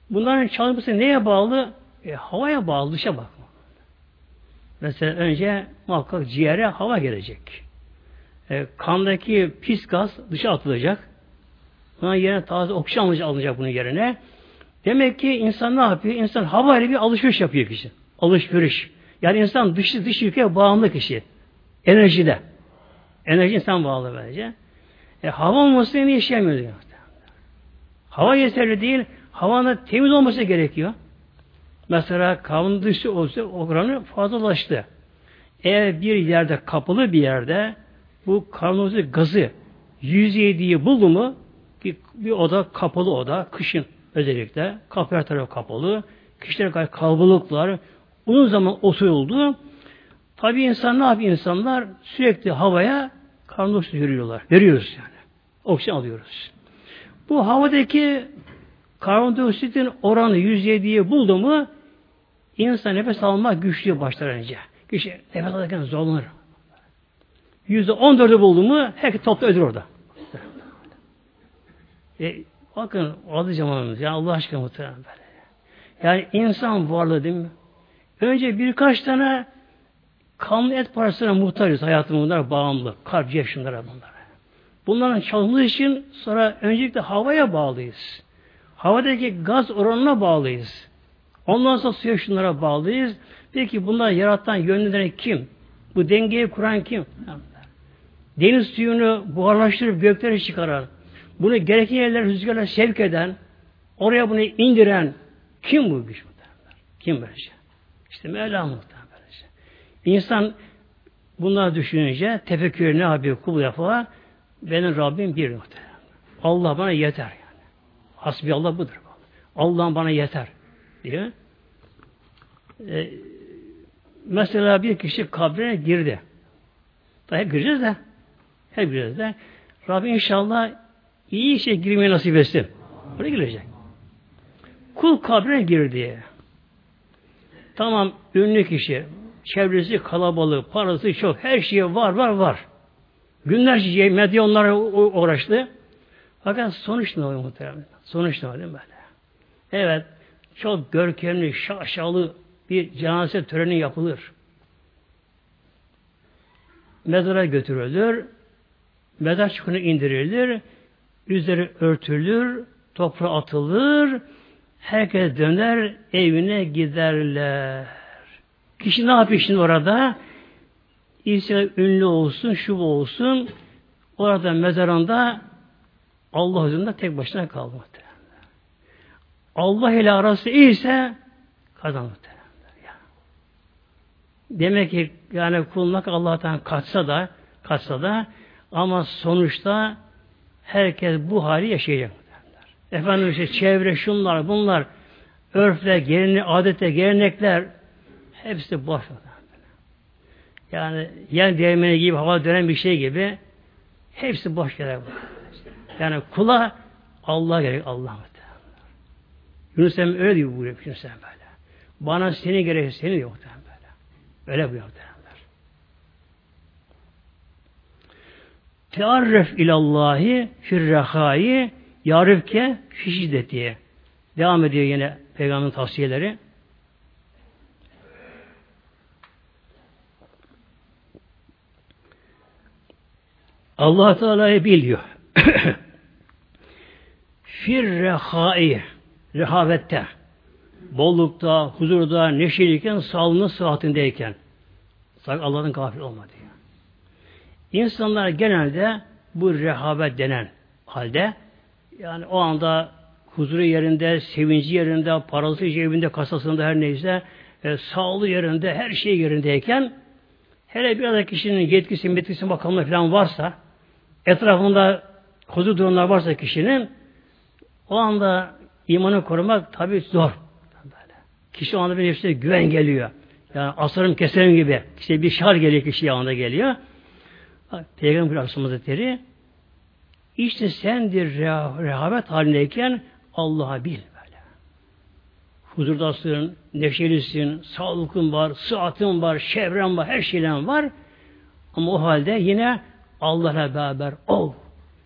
Bunların çalışması neye bağlı? E, havaya bağlı, dışa bakma. Mesela önce muhakkak ciğere hava gelecek. E, kandaki pis gaz dışa atılacak. Buna yerine taze oksijen alınacak bunun yerine. Demek ki insan ne yapıyor? İnsan havayla bir alışveriş yapıyor kişi. Alışveriş. Yani insan dışı dış yükeye bağımlı kişi. Enerjide. Enerji insan bağlı bence. E, hava olması ne yaşayamıyor. Hava yeterli değil. Havanın temiz olması gerekiyor. Mesela kavun dışı olsa oranı fazlalaştı. Eğer bir yerde kapalı bir yerde bu karbondioksit gazı yüzeydiği buldu mu bir, bir oda kapalı oda kışın özellikle kapı her tarafı kapalı kişiler kalabalıklar uzun zaman oturuldu tabi insan ne yapıyor insanlar sürekli havaya karbondioksit veriyorlar veriyoruz yani oksijen alıyoruz bu havadaki karbondioksitin oranı 107'yi buldu mu insan nefes almak güçlüyor başlar önce. Kişi nefes alırken zorlanır. Yüzde on dördü buldu mu herkes toplu ödür orada. E, bakın adı ya Allah aşkına muhtemelen böyle. Yani insan varlığı değil mi? Önce birkaç tane kanlı et parçasına muhtacız hayatım bunlar bağımlı. Kalp, ciğer şunlara bunlara. Bunların çalışması için sonra öncelikle havaya bağlıyız. Havadaki gaz oranına bağlıyız. Ondan sonra suya şunlara bağlıyız. Peki bunları yaratan, yönlendiren kim? Bu dengeyi kuran kim? Deniz suyunu buharlaştırıp göklere çıkaran, bunu gereken yerler rüzgarla sevk eden, oraya bunu indiren kim bu güç? Kim böyle şey? İşte Mevla muhtemelen. İnsan bunları düşününce tefekkür ne yapıyor? Kul yapar. Benim Rabbim bir muhtemelen. Allah bana yeter yani. Hasbi Allah budur. Allah bana yeter diyor. Ee, mesela bir kişi kabre girdi. Daha hep gireceğiz de. Hep gireceğiz de. Rabbim inşallah iyi işe girmeyi nasip etsin. Oraya girecek. Kul kabre girdi. Tamam ünlü kişi. Çevresi kalabalık, parası çok, her şey var var var. Günlerce medya onlara uğraştı. Fakat sonuç ne oluyor muhtemelen? Sonuç ne oluyor böyle? Evet, çok görkemli, şaşalı bir cenaze töreni yapılır. Mezara götürülür, mezar çukuna indirilir, üzeri örtülür, toprağa atılır, herkes döner, evine giderler. Kişi ne yapıyor şimdi orada? İse ünlü olsun, şu olsun, orada mezarında Allah huzurunda tek başına kalmadı. Allah ile arası iyiyse kazanır. Demek ki yani kulmak Allah'tan kaçsa da kaçsa da ama sonuçta herkes bu hali yaşayacak. Efendim işte çevre şunlar bunlar örfler, gelenek, adetler, gelenekler hepsi boş. Yani yer değirmeni gibi hava dönen bir şey gibi hepsi boş gerek. Yani kula Allah gerek Allah. Yunus Emre öyle diyor buyuruyor Yunus Emre böyle. Bana seni gerek seni yok böyle. Öyle buyuruyor muhtemelenler. Tearref ilallahi firrehai yarifke şiddeti. Devam ediyor yine peygamberin tavsiyeleri. Allah Teala'yı biliyor. Firrehai rehavette, bollukta, huzurda, neşeliyken, sağlığında, sıhhatindeyken. Sakın Allah'ın gafil olma diyor. İnsanlar genelde bu rehavet denen halde yani o anda huzuru yerinde, sevinci yerinde, parası cebinde, kasasında her neyse e, sağlığı yerinde, her şey yerindeyken hele bir da kişinin yetkisi, metkisi, makamı falan varsa etrafında huzur durumlar varsa kişinin o anda imanı korumak tabi zor. Kişi o anda bir nefsine güven geliyor. Yani asarım keserim gibi. İşte bir şar geliyor kişi anda geliyor. Peygamber Aleyhisselam Hazretleri işte sendir rehavet halindeyken Allah'a bil böyle. Huzurdasın, neşelisin, sağlıkın var, sıhhatin var, çevren var, her şeyden var. Ama o halde yine Allah'la beraber ol.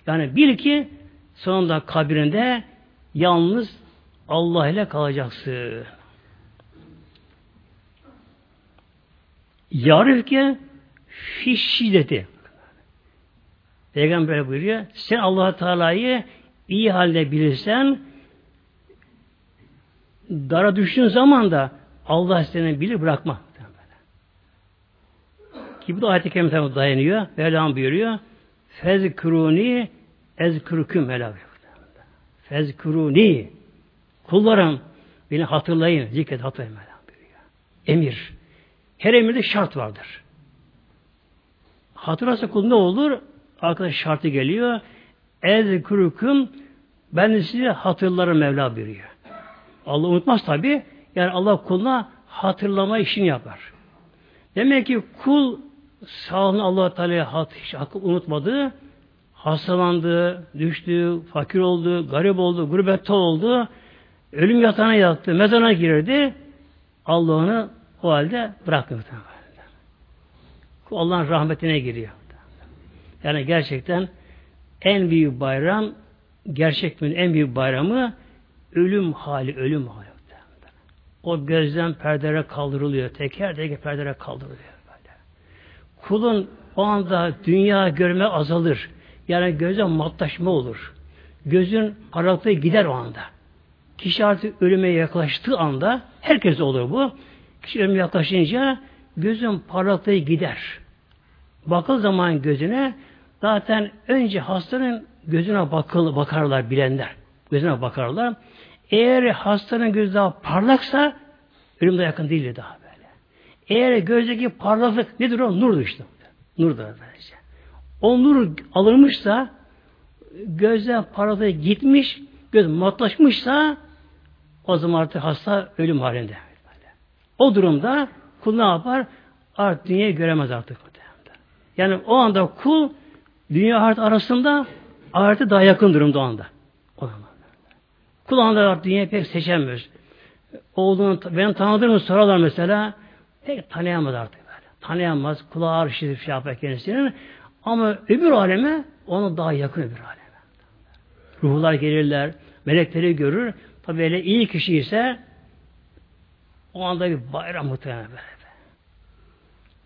Yani bil ki sonunda kabrinde Yalnız Allah ile kalacaksın. Yarifke fiş şiddeti. Peygamber buyuruyor. Sen allah Teala'yı iyi halde bilirsen dara düştüğün zaman da Allah seni bilir bırakma. Ki bu da ayet-i kerimeye dayanıyor. Mevlam buyuruyor. Fezkuruni ezkürküm Mevlam Fezkuruni kullarım beni hatırlayın, zikret hatırlayın. Emir. Her emirde şart vardır. Hatırlarsa kul ne olur? Arkadaş şartı geliyor. Ezkurukum ben de sizi hatırlarım Mevla buyuruyor. Allah unutmaz tabi. Yani Allah kuluna hatırlama işini yapar. Demek ki kul sağlığını Allah Teala hakkı unutmadığı hastalandı, düştü, fakir oldu, garip oldu, gurbette oldu, ölüm yatağına yattı, mezana girdi, Allah onu o halde bırakmıyor. Allah'ın rahmetine giriyor. Yani gerçekten en büyük bayram, gerçek en büyük bayramı ölüm hali, ölüm hali. O gözden perdelere kaldırılıyor. Teker teker perdelere kaldırılıyor. Böyle. Kulun o anda dünya görme azalır. Yani göze matlaşma olur. Gözün parlaklığı gider o anda. Kişi artık ölüme yaklaştığı anda, herkes olur bu. Kişi ölüme yaklaşınca gözün parlaklığı gider. Bakıl zaman gözüne zaten önce hastanın gözüne bakıl, bakarlar bilenler. Gözüne bakarlar. Eğer hastanın gözü daha parlaksa ölüm de yakın değildir daha böyle. Eğer gözdeki parlaklık nedir o? Nurdur işte. Nurdur böylece. O nur alınmışsa gözden parlaklığı gitmiş, göz matlaşmışsa o zaman artık hasta ölüm halinde. O durumda kul ne yapar? Artık dünyayı göremez artık. Yani o anda kul dünya hayat arasında ahirete daha yakın durumda o anda. O zaman. Kul anda artık dünyayı pek seçemiyor. Oğlunu, ben tanıdığımı sorarlar mesela pek tanıyamaz artık böyle. Tanıyamaz. Kulağı ağrışır şey yapar kendisinin. Ama öbür aleme ona daha yakın öbür aleme. Ruhlar gelirler, melekleri görür. Tabi öyle iyi kişi ise o anda bir bayram muhtemelen böyle.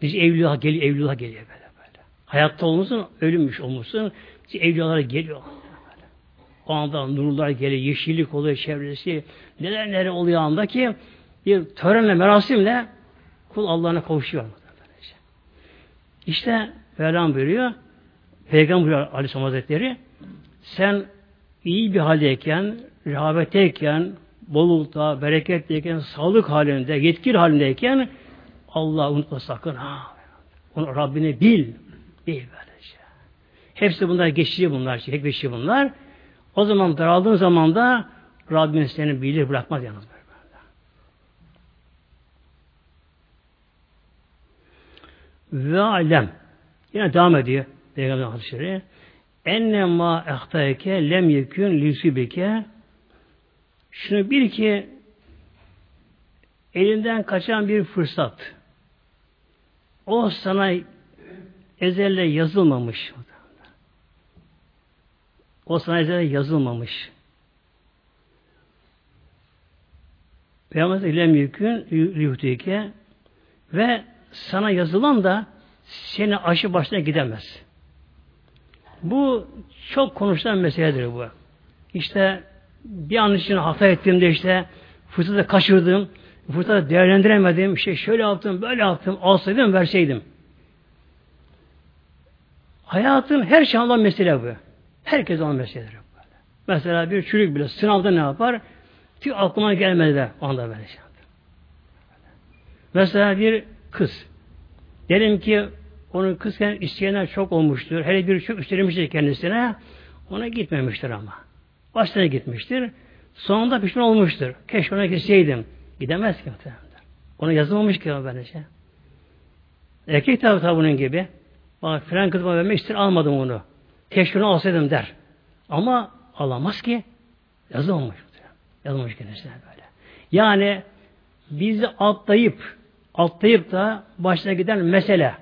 Biz evliya geliyor, evliya geliyor böyle. Hayatta olmuşsun, ölünmüş olmuşsun. Evliyalara geliyor. O anda nurlar geliyor, yeşillik oluyor çevresi. Neler neler oluyor anda ki bir törenle, merasimle kul Allah'ına kavuşuyor. İşte Mevlam buyuruyor, Peygamber Aleyhisselam Hazretleri, sen iyi bir haldeyken, rehabetteyken, bollukta, bereketteyken, sağlık halinde, yetkili halindeyken Allah unutma sakın ha. Onu Rabbini bil. Bil böylece. Hepsi bunlar geçici bunlar. Hep geçici bunlar. O zaman daraldığın zaman da Rabbin seni bilir bırakmaz yalnız böyle. Ve alem. Yine devam ediyor. Peygamber Hazretleri. Enne ma ehtayke lem yekün lisibike şunu bir ki elinden kaçan bir fırsat. O sana ezelle yazılmamış. O sana ezelle yazılmamış. Peygamber ilem yükün yuhtike ve sana yazılan da seni aşı başına gidemez. Bu çok konuşulan meseledir bu. İşte bir an için hata ettiğimde işte fırsatı kaçırdım, fırsatı değerlendiremedim, işte şöyle yaptım, böyle yaptım, alsaydım, verseydim. Hayatın her şey olan mesele bu. Herkes olan meseledir. Böyle. Mesela bir çocuk bile sınavda ne yapar? Tüy aklıma gelmedi de anda böyle şey Mesela bir kız. Derim ki onun kızken isteyenler çok olmuştur. Hele bir çok üstlenmiştir kendisine. Ona gitmemiştir ama. Başına gitmiştir. Sonunda pişman olmuştur. Keşke ona gitseydim. Gidemez ki muhtemelen. Ona yazılmamış ki o böylece. Erkek tabi tabi bunun gibi. Bak filan kızıma vermek ister almadım onu. Keşke onu alsaydım der. Ama alamaz ki. Yazılmamış. Yazılmamış kendisine böyle. Yani bizi atlayıp atlayıp da başına giden mesele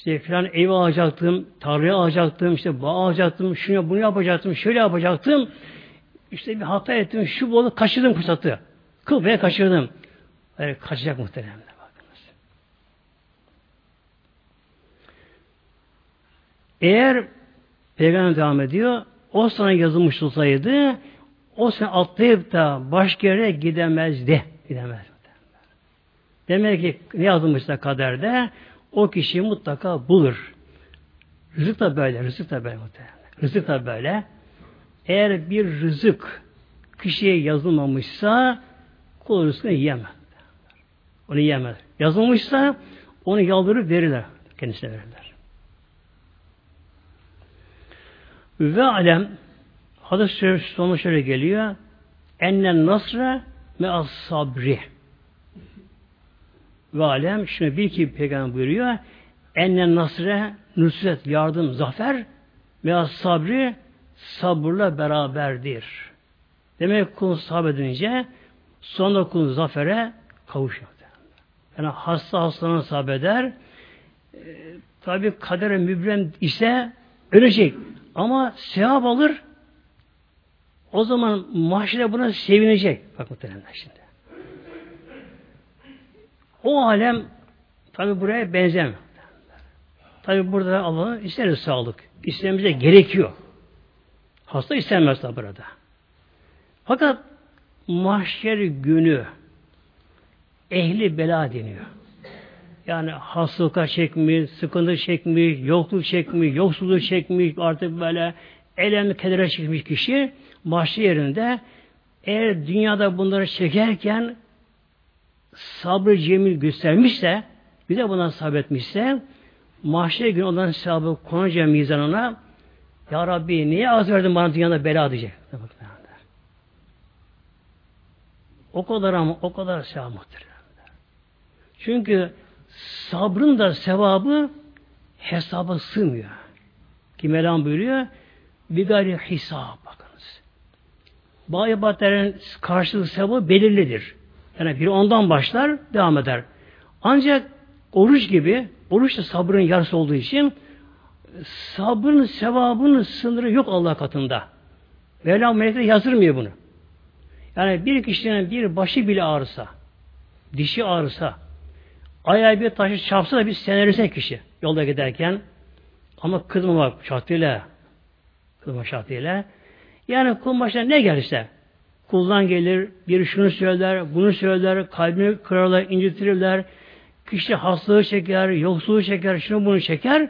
işte filan ev alacaktım, tarlaya alacaktım, işte bağ alacaktım, şunu bunu yapacaktım, şöyle yapacaktım. İşte bir hata ettim, şu bolu kaçırdım fırsatı. Kıl bile kaçırdım. Yani kaçacak muhtemelen. Bakınız. Eğer Peygamber devam ediyor, o sana yazılmış olsaydı, o sen atlayıp da başka yere gidemezdi. Gidemez. Demek ki ne yazılmışsa kaderde o kişi mutlaka bulur. Rızık da böyle, rızık da böyle muhtemelen. Rızık da böyle. Eğer bir rızık kişiye yazılmamışsa kul rızkını yiyemez. Onu yiyemez. Yazılmışsa onu yaldırıp verirler. Kendisine verirler. Ve alem hadis sonu şöyle geliyor. Ennen nasre me as sabri. Ve alem şimdi bir ki peygamber buyuruyor ennen nasre nusret yardım zafer ve sabri sabırla beraberdir. Demek kul sabredince sonra kul zafere kavuşuyor. Yani hasta hastalığını sabreder. E, tabi kadere mübrem ise ölecek. Ama sevap alır. O zaman mahşere buna sevinecek. Bak muhtemelen şimdi. O alem tabi buraya benzemiyor. Tabi burada Allah'ın isteriz sağlık. İstememize gerekiyor. Hasta istenmez tabi burada. Fakat mahşer günü ehli bela deniyor. Yani hastalıklar çekmiş, sıkıntı çekmiş, yokluk çekmiş, yoksulluk çekmiş, artık böyle elem kedere çekmiş kişi mahşer yerinde eğer dünyada bunları çekerken sabrı cemil göstermişse, bir de buna sabretmişse, mahşer günü olan sahabı konunca mizanına Ya Rabbi niye az verdin bana dünyada bela diyecek. O kadar ama o kadar sevap Çünkü sabrın da sevabı hesaba sığmıyor. Ki Mevlam buyuruyor bir gayri hesap bakınız. Bazı ibadetlerin karşılığı sevabı belirlidir. Yani biri ondan başlar, devam eder. Ancak oruç gibi, oruç da sabrın yarısı olduğu için sabrın sevabının sınırı yok Allah katında. Mevlam melekler yazdırmıyor bunu. Yani bir kişinin bir başı bile ağrısa, dişi ağrısa, ayağı bir taşı çarpsa da bir senerirse kişi yolda giderken ama kızmamak şartıyla kızma şartıyla yani kul başına ne gelirse kuldan gelir, biri şunu söyler, bunu söyler, kalbini kırarlar, incitirler, kişi hastalığı çeker, yoksulluğu çeker, şunu bunu çeker,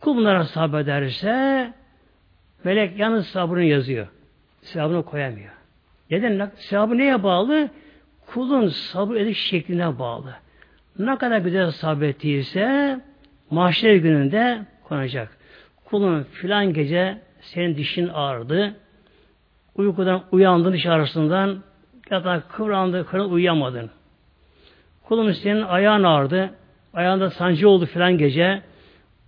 kul bunlara sabrederse melek yalnız sabrını yazıyor. Sabrını koyamıyor. Neden? Sevabı neye bağlı? Kulun sabır ediş şekline bağlı. Ne kadar güzel sabrettiyse mahşer gününde konacak. Kulun filan gece senin dişin ağrıdı. Uykudan uyandın iş arasından ya da kıvrandı, kırın uyuyamadın. Kulum senin ayağın ağrıdı. Ayağında sancı oldu filan gece.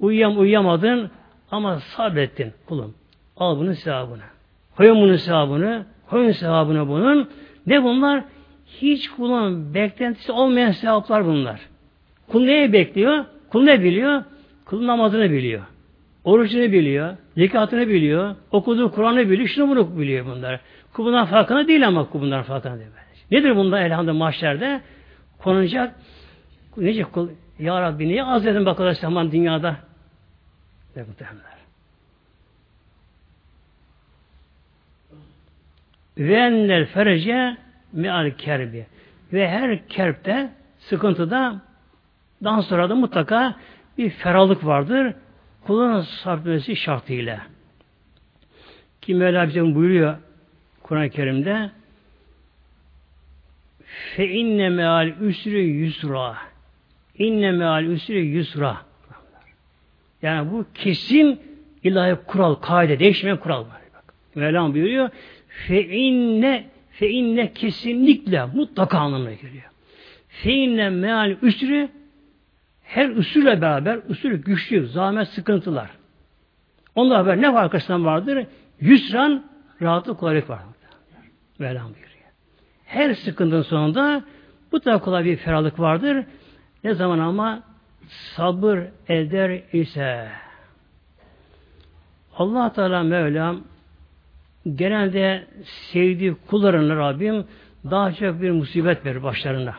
Uyuyam uyuyamadın ama sabrettin kulum. Al bunun sevabını. Koyun bunun sevabını. Koyun sevabını bunun. Ne bunlar? Hiç kulun beklentisi olmayan sevaplar bunlar. Kul neye bekliyor? Kul ne biliyor? Kul namazını biliyor. Orucunu biliyor. Zekatını biliyor. Okuduğu Kur'an'ı biliyor. Şunu bunu biliyor bunlar. Kul bundan farkında değil ama kul bundan farkında değil. Nedir bunlar elhamdülillah mahşerde? Konacak. Nece kul? Ya Rabbi niye az verdin bak kadar zaman dünyada? Ne muhtemelenler. Ve ennel ferece meal kerbi. Ve her kerpte, sıkıntıda daha sonra da mutlaka bir ferahlık vardır. Kulun sabretmesi şartıyla. Ki Mevla bize buyuruyor Kur'an-ı Kerim'de fe inne meal üsrü yusra inne meal üsrü yusra yani bu kesin ilahi kural, kaide, değişmeyen kural var. Bak. Mevlam buyuruyor fe inne fe kesinlikle mutlaka anlamına geliyor. Fe inne meal üsrü her usulle beraber usul güçlü, zahmet, sıkıntılar. Onunla haber ne var arkasından vardır? Yusran, rahatlık, kolaylık var. Mevlam buyuruyor. Her sıkıntının sonunda da kolay bir ferahlık vardır. Ne zaman ama sabır eder ise Allah Teala Mevlam genelde sevdiği kullarına Rabbim daha çok bir musibet verir başlarına.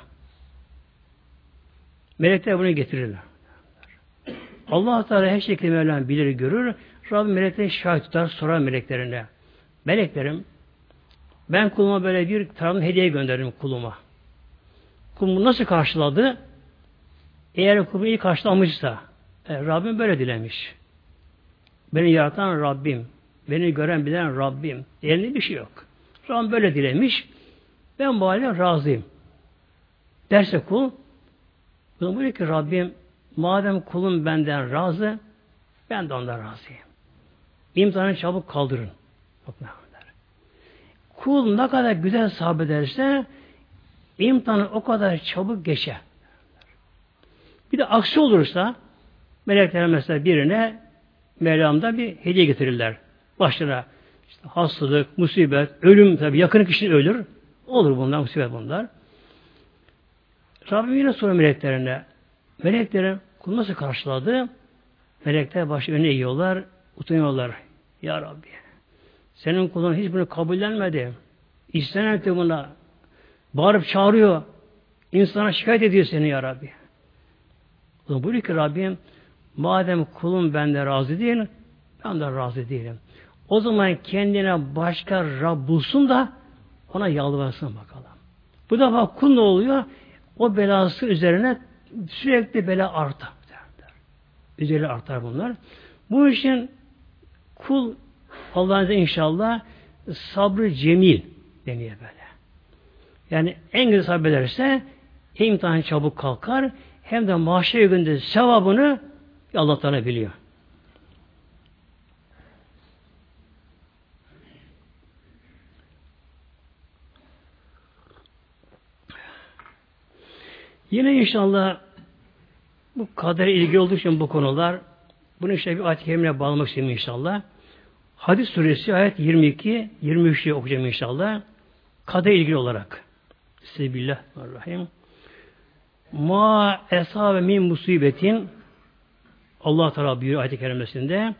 Melekler bunu getirirler. Allah Teala her şekilde Mevlam bilir, görür. Rabbim melekleri şahit tutar, sorar meleklerine. Meleklerim, ben kuluma böyle bir tarafın hediye gönderdim kuluma. Kulum nasıl karşıladı? Eğer kulum iyi karşılamışsa, e, Rabbim böyle dilemiş. Beni yaratan Rabbim, beni gören bilen Rabbim. Elinde bir şey yok. Rabbim böyle dilemiş. Ben bu halde razıyım. Derse kul, bunu buyuruyor ki Rabbim madem kulum benden razı ben de ondan razıyım. İmtihanı çabuk kaldırın. Kul ne kadar güzel sabrederse imtihanı o kadar çabuk geçer. Bir de aksi olursa melekler mesela birine Mevlam'da bir hediye getirirler. Başlarına işte hastalık, musibet, ölüm tabi yakın kişi ölür. Olur bunlar, musibet bunlar. Rabbim yine soruyor meleklerine. Meleklerin kul nasıl karşıladı? Melekler başı öne eğiyorlar, utanıyorlar. Ya Rabbi, senin kulun hiç bunu kabullenmedi. İstenemedi buna. Bağırıp çağırıyor. İnsana şikayet ediyor seni ya Rabbi. O buyuruyor ki Rabbim, madem kulum bende razı değil, Ben de razı değilim. O zaman kendine başka Rab bulsun da ona yalvarsın bakalım. Bu defa kul ne oluyor? O belası üzerine sürekli bela artar. Üzeri artar bunlar. Bu için kul Allah'ın inşallah sabrı cemil deniyor böyle. Yani en güzel sabrederse hem imtihan çabuk kalkar hem de mahşer günde sevabını Allah Teala biliyor. Yine inşallah bu kadere ilgi olduğu için bu konular bunu işte bir ayet-i kerimine bağlamak istiyorum inşallah. Hadis suresi ayet 22 23'ü okuyacağım inşallah. Kader ilgili olarak. Bismillahirrahmanirrahim. Ma esabe min musibetin Allah Teala buyuruyor ayet-i kerimesinde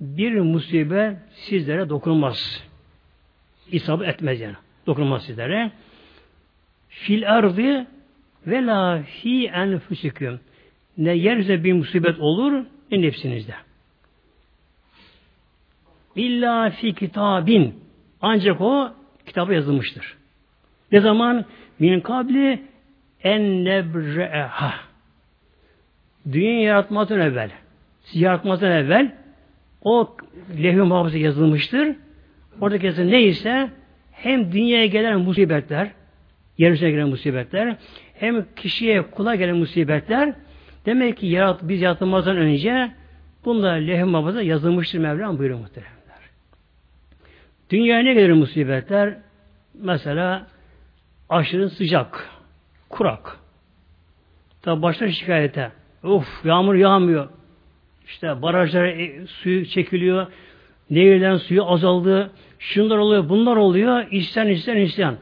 bir musibet sizlere dokunmaz. İsabet etmez yani. Dokunmaz sizlere. Fil ardı ve la fi enfusikum. Ne yeryüzünde bir musibet olur ne nefsinizde. İlla fi kitabin. Ancak o kitaba yazılmıştır. Ne zaman? Min kabli en nebre'eha. Dünya yaratmadan evvel. Siz yaratmadan evvel o levh-i yazılmıştır. Oradaki yazı neyse hem dünyaya gelen musibetler, yeryüzüne gelen musibetler, hem kişiye kula gelen musibetler demek ki yarat, biz yaratılmazdan önce bunlar lehim muhafaza yazılmıştır Mevlam buyuruyor muhteremler. Dünyaya ne gelir musibetler? Mesela aşırı sıcak, kurak. Tabi başta şikayete. Uf yağmur yağmıyor. İşte barajlara e, suyu çekiliyor. Nehirden suyu azaldı. Şunlar oluyor, bunlar oluyor. İsyan, isyan, isyan.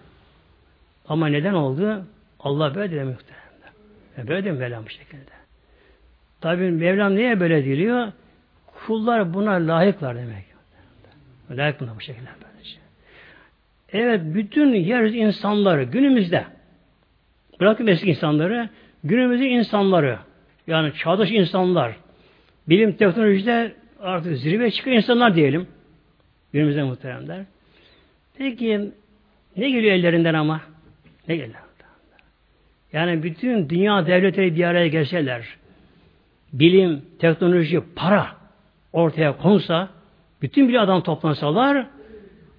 Ama neden oldu? Allah böyle demiyor muhtemelen. E böyle de Mevlam bu şekilde. Tabi Mevlam niye böyle diliyor? Kullar buna layıklar demek. Layık buna bu şekilde böylece. Evet, bütün yer insanları günümüzde bırakın eski insanları günümüzde insanları yani çağdaş insanlar bilim teknolojide artık zirve çıkan insanlar diyelim. Günümüzde muhteremler. Peki ne geliyor ellerinden ama? Ne geliyor? Yani bütün dünya devletleri bir araya gelseler, bilim, teknoloji, para ortaya konsa, bütün bir adam toplansalar,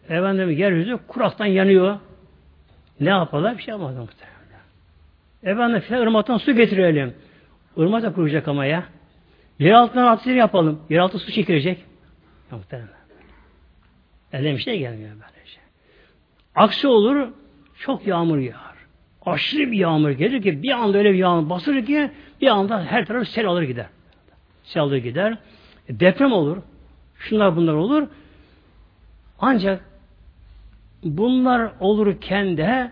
efendim yeryüzü kuraktan yanıyor. Ne yaparlar? Bir şey yapmazlar muhtemelen. Efendim filan ırmaktan su getirelim. Irmak da kuracak ama ya. Yer altından atışları yapalım. Yer altı su çekilecek. Muhtemelen. Elden bir şey gelmiyor böylece. Aksi olur, çok yağmur yağar aşırı bir yağmur gelir ki bir anda öyle bir yağmur basır ki bir anda her taraf sel alır gider. Sel alır gider. E, deprem olur. Şunlar bunlar olur. Ancak bunlar olurken de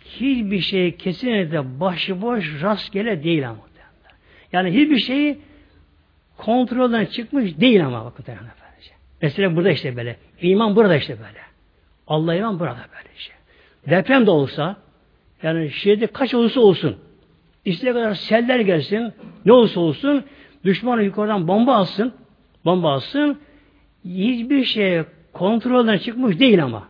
hiçbir şey kesinlikle başıboş rastgele değil ama. Yani hiçbir şey kontrolden çıkmış değil ama bakın Mesela burada işte böyle. İman burada işte böyle. Allah iman burada böyle işte. Deprem de olsa, yani şehirde kaç olursa olsun, istediği kadar seller gelsin, ne olursa olsun, düşmanı yukarıdan bomba alsın, bomba alsın, hiçbir şey kontrolden çıkmış değil ama.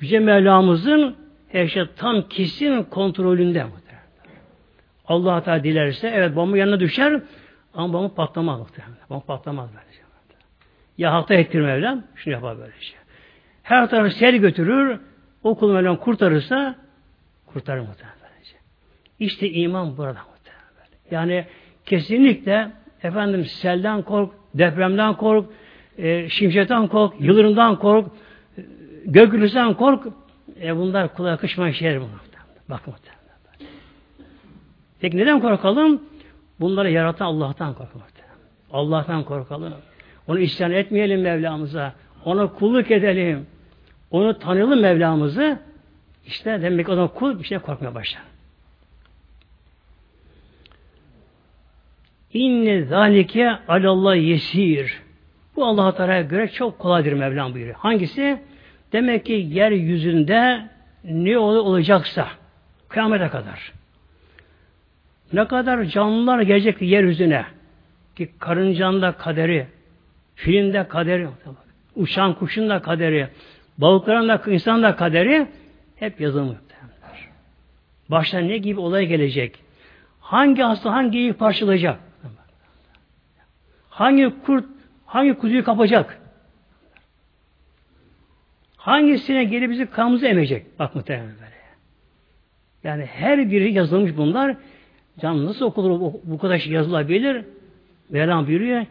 Yüce Mevlamızın her şey tam kesin kontrolünde. Allah Teala dilerse evet bomba yanına düşer ama bomba patlamaz muhtemelen. Bomba patlamaz böylece. Ya hakta ettir Mevlam şunu yapar böylece. Her tarafı sel götürür o kulu Mevlam kurtarırsa kurtarır muhtemelen. İşte iman burada muhtemelen. Yani kesinlikle efendim selden kork, depremden kork, e, şimşekten kork, yıldırımdan kork, e, gök kork. E bunlar kulağa yakışmayan şeyler bunlar. Bak muhtemelen. Peki neden korkalım? Bunları yaratan Allah'tan korkalım. Allah'tan korkalım. Onu isyan etmeyelim Mevlamıza. Ona kulluk edelim. Onu tanıyalım Mevlamızı. İşte demek o zaman kul bir şey korkmaya başlar. İnne zalike alallah yesir. Bu Allah Teala'ya göre çok kolaydır Mevlam buyuruyor. Hangisi? Demek ki yeryüzünde ne olacaksa kıyamete kadar ne kadar canlılar gelecek yeryüzüne ki karıncanın da kaderi Filmde kaderi, uçan kuşun da kaderi, balıkların da insan da kaderi hep yazılmış. Başta ne gibi olay gelecek? Hangi hasta hangi parçalayacak? Hangi kurt hangi kuzuyu kapacak? Hangisine gelip bizi kanımızı emecek? Bak muhtemelen böyle. Yani her biri yazılmış bunlar. Can nasıl okulur bu kadar şey yazılabilir? Mevlam buyuruyor.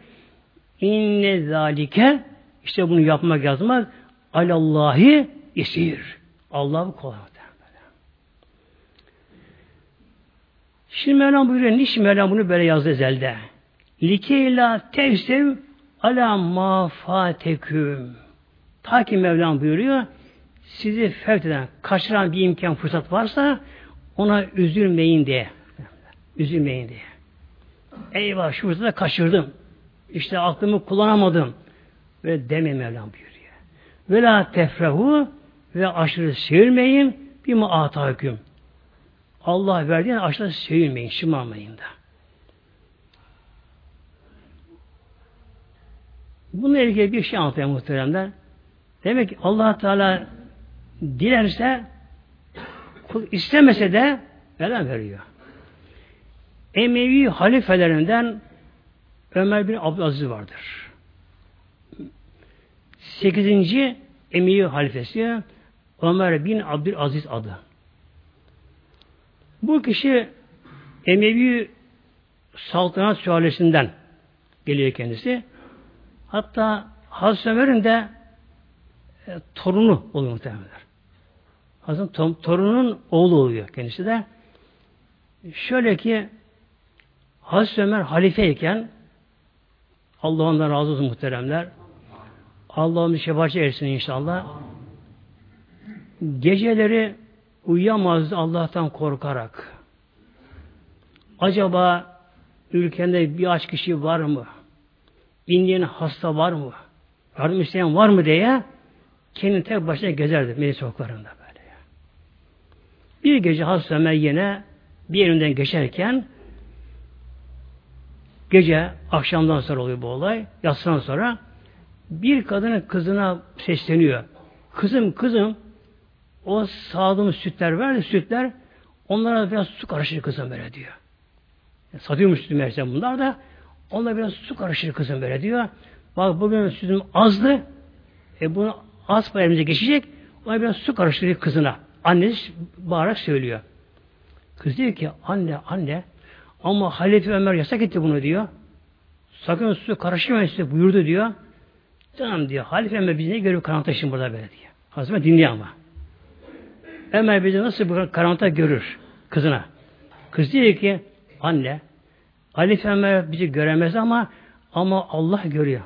İnne zalike işte bunu yapmak yazmak alallahi esir. Allah bu kolay. Şimdi Mevlam buyuruyor. Niçin Mevlam bunu böyle yazdı ezelde? Likeyla tevsev ala mafateküm. Ta ki Mevlam buyuruyor. Sizi fevt kaçıran bir imkan, fırsat varsa ona üzülmeyin diye. Üzülmeyin diye. Eyvah şu fırsatı kaçırdım. İşte aklımı kullanamadım. Ve deme Mevlam buyuruyor. Ve la tefrehu ve aşırı sevilmeyin bir muatahüküm. Allah verdiğine aşırı sevilmeyin, şımarmayın da. Bununla ilgili bir şey anlatayım muhteremler. Demek ki allah Teala dilerse kul istemese de neden veriyor? Emevi halifelerinden Ömer bin Abdülaziz vardır. Sekizinci Emevi halifesi Ömer bin Abdülaziz adı. Bu kişi Emevi saltanat sülalesinden geliyor kendisi. Hatta Hazreti Ömer'in de e, torunu oluyor muhtemelen. Hazreti torunun oğlu oluyor kendisi de. Şöyle ki Hazreti Ömer halifeyken Allah ondan razı olsun muhteremler. Allah'ın şefaatçi ersin inşallah. Geceleri uyuyamazdı Allah'tan korkarak. Acaba ülkende bir aç kişi var mı? İndiyen hasta var mı? Yardım isteyen var mı diye kendi tek başına gezerdi Medine sokaklarında böyle. Bir gece Hazreti Ömer yine bir yerinden geçerken gece akşamdan sonra oluyor bu olay. Yatsıdan sonra bir kadının kızına sesleniyor. Kızım kızım o sağdığımız sütler var sütler onlara biraz su karışır kızım böyle diyor. Yani satıyormuş sütü meğerse bunlar da onlara biraz su karışır kızım böyle diyor. Bak bugün sütüm azdı. E bunu az payımıza geçecek. Ona biraz su karıştırıyor kızına. Annesi bağırarak söylüyor. Kız diyor ki anne anne ama Halife Ömer yasak etti bunu diyor. Sakın su karıştırmayın size buyurdu diyor. Tamam diyor. Halife Ömer bizi ne görüyor karanlıkta şimdi burada böyle diyor. Hazreti dinliyor ama. Ömer bizi nasıl bu karanlıkta görür kızına. Kız diyor ki anne Halife Ömer bizi göremez ama ama Allah görüyor.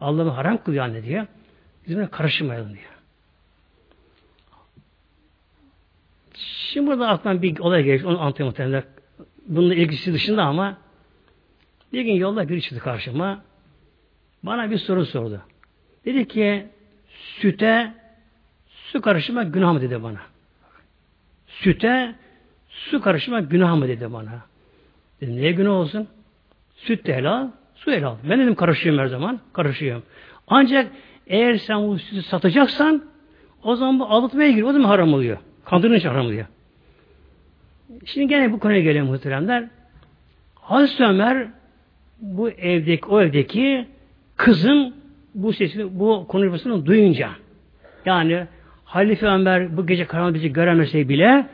Allah'ı haram kılıyor anne diyor. Biz buna karışmayalım diyor. Şimdi burada aklıma bir olay gelecek. Onu anlatıyorum muhtemelen. Bununla ilgisi dışında ama bir gün yolda biri çıktı karşıma. Bana bir soru sordu. Dedi ki süte su karışma günah mı dedi bana. Süte su karışma günah mı dedi bana. Dedim niye günah olsun? Süt de helal, su helal. Ben dedim karışıyorum her zaman. Karışıyorum. Ancak eğer sen bu sütü satacaksan o zaman bu alıtmaya giriyor. O zaman haram oluyor. Kandırın haram oluyor. Şimdi gene bu konuya gelelim muhteremler. Hazreti Ömer bu evdeki, o evdeki kızın bu sesini, bu konuşmasını duyunca yani Halife Ömer bu gece karanlık bizi göremese bile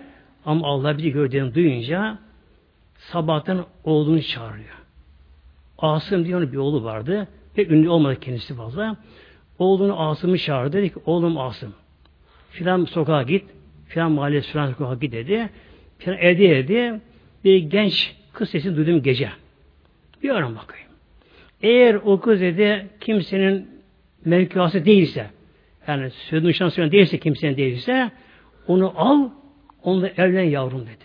ama Allah bizi gördüğünü duyunca sabahtan oğlunu çağırıyor. Asım diye bir oğlu vardı. Pek ünlü olmadı kendisi fazla. Oğlunu Asım'ı çağırdı. Dedi ki oğlum Asım filan sokağa git filan mahallesi filan sokağa git dedi. Filan evde dedi. Bir genç kız sesi duydum gece. Bir aram bakayım. Eğer o kız dedi kimsenin mevkiası değilse yani sözün şansı değilse kimsenin değilse onu al onunla evlen yavrum dedi.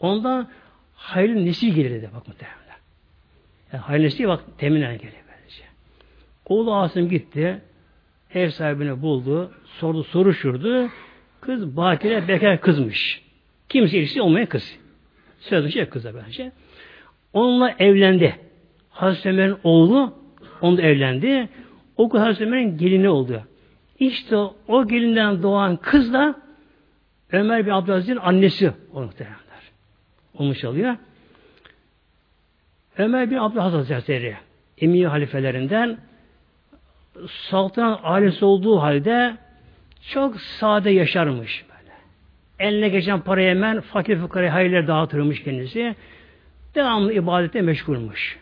Ondan hayırlı nesil gelir dedi bak muhtemelen. Yani hayırlı nesil bak teminen gelir böylece. Oğlu Asım gitti ev sahibini buldu sordu soruşurdu kız bakire bekar kızmış. Kimse ilgisi olmayan kız. Sözlü şey kıza bence. Onunla evlendi. Hazreti oğlu Onu evlendi. O kız Hazreti gelini oldu. İşte o gelinden doğan kız da Ömer bin Abdülaziz'in annesi o muhtemelenler. Olmuş oluyor. Ömer bin Abdülaziz Hazretleri Emir halifelerinden saltanat ailesi olduğu halde çok sade yaşarmış böyle. Eline geçen parayı hemen fakir fukaraya hayırlar dağıtırmış kendisi. Devamlı ibadete meşgulmuş.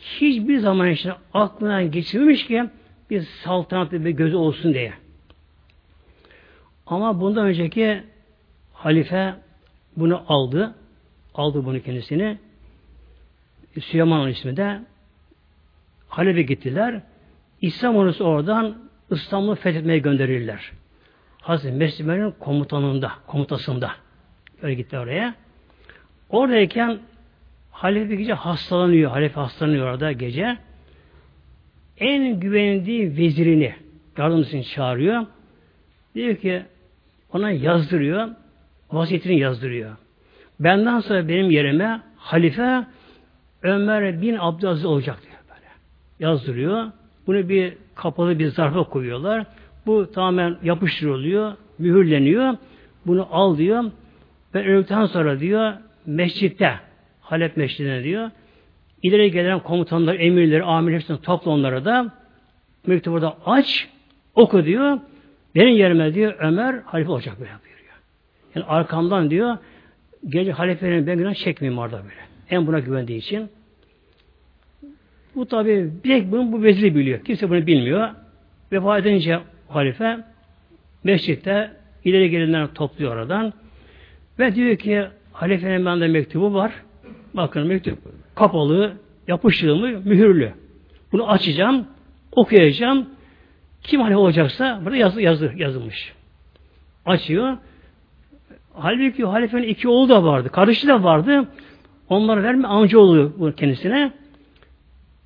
Hiçbir zaman için aklından geçirmemiş ki bir saltanatlı bir gözü olsun diye. Ama bundan önceki halife bunu aldı. Aldı bunu kendisini. Süleyman ismi de Halep'e gittiler. İslam ordusu oradan İstanbul'u fethetmeye gönderirler. Hazreti Mesih'in komutanında, komutasında. Öyle gitti oraya. Oradayken Halife gece hastalanıyor. Halife hastalanıyor orada gece. En güvendiği vezirini yardımcısını çağırıyor. Diyor ki ona yazdırıyor. Vasiyetini yazdırıyor. Benden sonra benim yerime halife Ömer bin Abdülaziz olacak diyor böyle. Yazdırıyor. Bunu bir kapalı bir zarfa koyuyorlar. Bu tamamen yapıştırılıyor, mühürleniyor. Bunu al diyor. Ben öldükten sonra diyor mescitte Halep mescidine diyor. İleri gelen komutanlar, emirleri, amirler hepsini topla onlara da mektubu da aç, oku diyor. Benim yerime diyor Ömer halife olacak böyle buyuruyor. Yani arkamdan diyor gece halifelerin ben günah çekmeyeyim orada böyle. En buna güvendiği için. Bu tabi bir tek bunu bu veziri biliyor. Kimse bunu bilmiyor. Vefat edince halife mescitte ileri gelenleri topluyor oradan ve diyor ki halifenin bende mektubu var. Bakın mektup kapalı, yapıştırılmış, mühürlü. Bunu açacağım, okuyacağım. Kim halife olacaksa burada yazı, yazı, yazılmış. Açıyor. Halbuki halifenin iki oğlu da vardı. Kardeşi de vardı. Onlara verme amcaoğlu kendisine.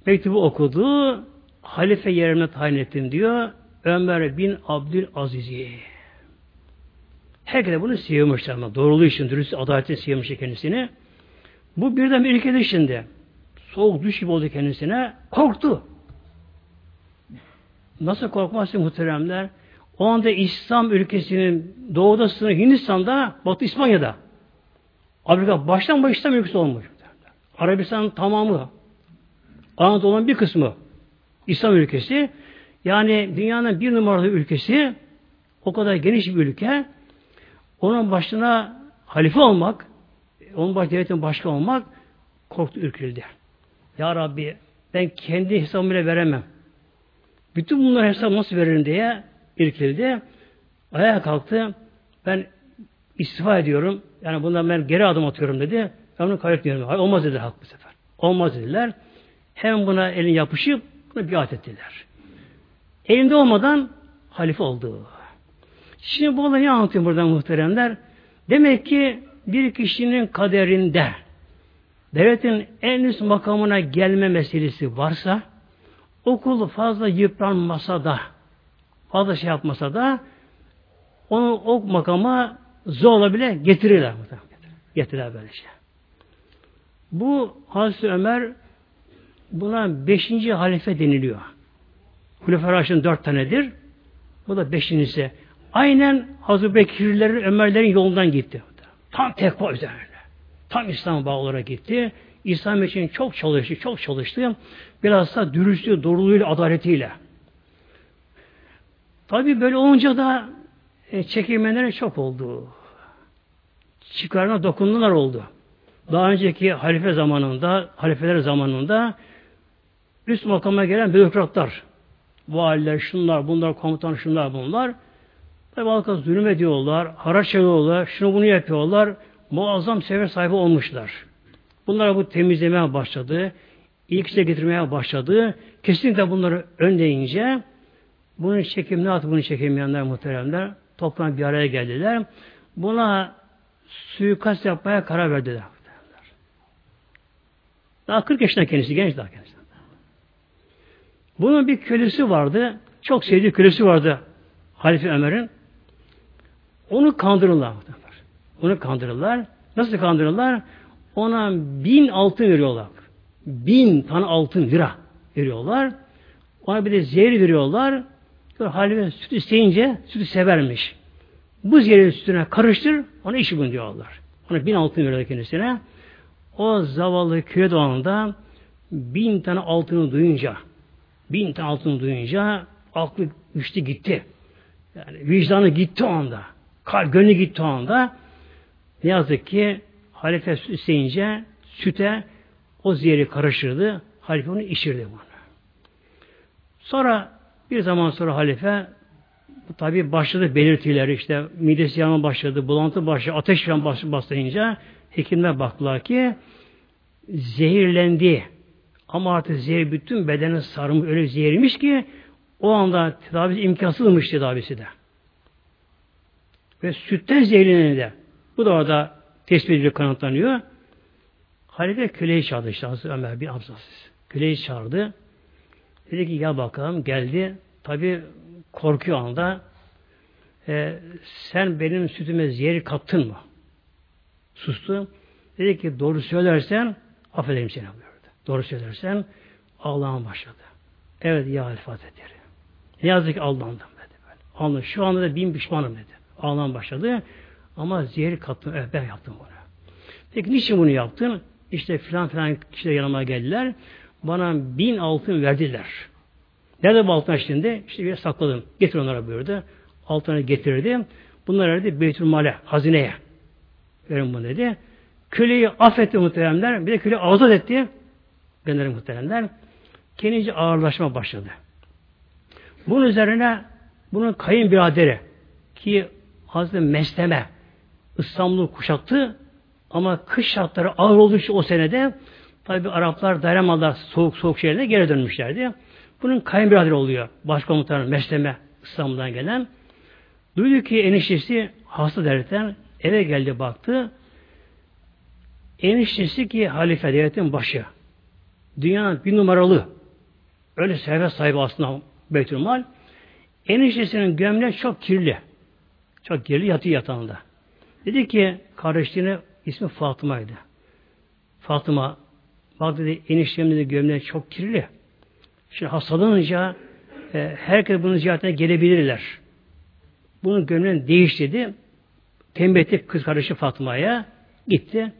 Mektubu okudu. Halife yerine tayin ettim diyor. Ömer bin Abdülaziz'i. Herkese bunu seviyormuşlar ama doğruluğu için, dürüst adaletin seviyormuş kendisini. Bu birden bir ülkede şimdi. Soğuk düş gibi oldu kendisine. Korktu. Nasıl korkmazsın muhteremler? O anda İslam ülkesinin doğuda Hindistan'da, Batı İspanya'da. Afrika baştan başa İslam ülkesi olmuş. Arabistan tamamı, Anadolu'nun bir kısmı İslam ülkesi. Yani dünyanın bir numaralı ülkesi o kadar geniş bir ülke. Onun başına halife olmak, onun baş devletin başkan olmak korktu, ürküldü. Ya Rabbi ben kendi hesabımı veremem. Bütün bunları hesap nasıl veririm diye irkildi. Ayağa kalktı. Ben istifa ediyorum. Yani bundan ben geri adım atıyorum dedi. Ben onu kabul etmiyorum. Hayır, olmaz dediler halk bu sefer. Olmaz dediler. Hem buna elin yapışıp buna biat ettiler. Elinde olmadan halife oldu. Şimdi bu olayı anlatayım burada muhteremler. Demek ki bir kişinin kaderinde devletin en üst makamına gelme meselesi varsa okul fazla yıpranmasa da fazla şey yapmasa da onu o makama zorla bile getirirler. Getirirler böyle şey. Bu Hazreti Ömer buna beşinci halife deniliyor. Hulefar Raşid'in dört tanedir. Bu da beşincisi. Aynen Hazreti Bekirlerin, Ömerlerin yolundan gitti. Tam tekva üzerine. Tam İslam bağlı olarak gitti. İslam için çok çalıştı, çok çalıştı. Biraz da dürüstlüğü, doğruluğuyla, adaletiyle. Tabi böyle olunca da e, çekilmeleri çok oldu. Çıkarına dokundular oldu. Daha önceki halife zamanında, halifeler zamanında üst makama gelen bürokratlar, valiler, şunlar, bunlar, komutan, şunlar, bunlar, Tabi halka zulüm ediyorlar, haraç ediyorlar, şunu bunu yapıyorlar. Muazzam sever sahibi olmuşlar. Bunlara bu temizlemeye başladı. İlk işte getirmeye başladı. Kesinlikle bunları önleyince bunun çekim ne yaptı bunu çekemeyenler muhteremler toplam bir araya geldiler. Buna suikast yapmaya karar verdiler. Daha 40 yaşında kendisi, genç daha kendisi. Bunun bir kölesi vardı. Çok sevdiği kölesi vardı Halife Ömer'in. Onu kandırırlar. Onu kandırırlar. Nasıl kandırırlar? Ona bin altın veriyorlar. Bin tane altın lira. veriyorlar. Ona bir de zehir veriyorlar. Halife süt isteyince sütü severmiş. Bu zehri sütüne karıştır, ona işi bunu diyorlar. Ona bin altın veriyorlar kendisine. O zavallı köye doğanda bin tane altını duyunca, bin tane altını duyunca aklı güçlü gitti. Yani vicdanı gitti o anda. Kalp, gönlü gitti o anda. Ne yazık ki halife isteyince süte o zehri karıştırdı. Halife onu içirdi bunu. Sonra bir zaman sonra halife tabi başladı belirtileri işte midesi yanma başladı, bulantı başladı, ateş falan başlayınca hekimler baktılar ki zehirlendi. Ama artık zehir bütün bedeni sarmış, öyle zehirmiş ki o anda tedavisi imkansızmış tedavisi de. Ve sütten zehirleneni de. Bu da orada tespit edilip kanıtlanıyor. Halife köleyi çağırdı işte Hazreti Ömer bir Hamzasız. Köleyi çağırdı. Dedi ki ya bakalım geldi. Tabi korkuyor anda. E, sen benim sütüme zehir kattın mı? Sustu. Dedi ki doğru söylersen affederim seni buyurdu. Doğru söylersen ağlamaya başladı. Evet ya Halife Hazretleri. Ne yazık ki aldandım dedi. Anladım. Şu anda da bin pişmanım dedi. Ağlamaya başladı. Ama zehir kattım. Evet ben yaptım bunu. Peki niçin bunu yaptın? İşte filan filan kişiler yanıma geldiler. Bana bin altın verdiler. Nerede bu altın şimdi? İşte bir sakladım. Getir onlara buyurdu. Altını getirdi. Bunlar dedi Beytülmale, hazineye. Verin bunu dedi. Köleyi affetti muhteremler. Bir de köleyi azat etti. Gönderin muhteremler. Kendince ağırlaşma başladı. Bunun üzerine bunun kayınbiraderi ki Hazreti Mesleme İstanbul'u kuşattı ama kış şartları ağır olduğu için o senede tabi Araplar dayanamadılar soğuk soğuk şehirde geri dönmüşlerdi. Bunun kayınbiraderi oluyor. Başkomutanı Mesleme İstanbul'dan gelen. Duydu ki eniştesi hasta devletten eve geldi baktı. Eniştesi ki halife devletin başı. Dünyanın bir numaralı öyle servet sahibi aslında Beytülmal. Eniştesinin gömleği çok kirli. Çok kirli yatıyor yatağında. Dedi ki kardeşliğine ismi Fatıma'ydı. Fatıma bak dedi eniştemin de gömleği çok kirli. Şimdi hastalanınca e, herkes bunun ziyaretine gelebilirler. Bunun gömleğini değiş dedi. Tembih etti kız kardeşi Fatma'ya. Gitti.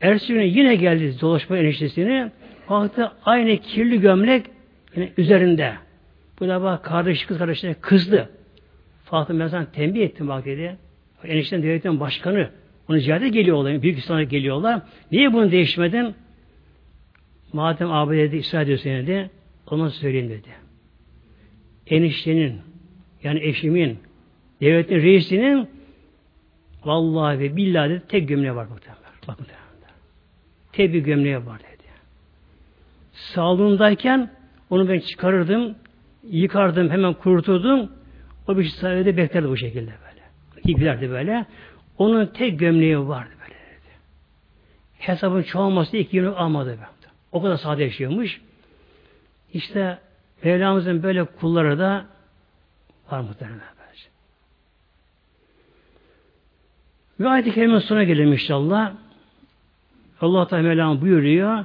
Ertesi günü yine geldi dolaşma eniştesini. Baktı aynı kirli gömlek yine üzerinde. Bu da bak kardeş kız kardeşine kızdı. Fatıma ben sana tembih ettim bak dedi. Enişten devletin başkanı. Onu ziyarete geliyorlar. Büyük İslam'a geliyorlar. Niye bunu değişmedin? Madem abi dedi, ısrar ediyorsun dedi. Ona söyleyeyim dedi. Eniştenin yani eşimin devletin reisinin vallahi ve billahi dedi, tek gömleği var muhtemelen. Bakın Tek bir gömleği var dedi. Sağlığındayken onu ben çıkarırdım, yıkardım, hemen kuruturdum. O bir sayede beklerdi bu şekilde böyle. İplerdi böyle. Onun tek gömleği vardı böyle dedi. Hesabın çoğalması iki gömlek almadı. Böyle. O kadar sade yaşıyormuş. İşte Mevlamızın böyle kulları da var muhtemelen. Ve ayet-i kerime sonuna gelelim inşallah. Allah Teala Mevlam buyuruyor.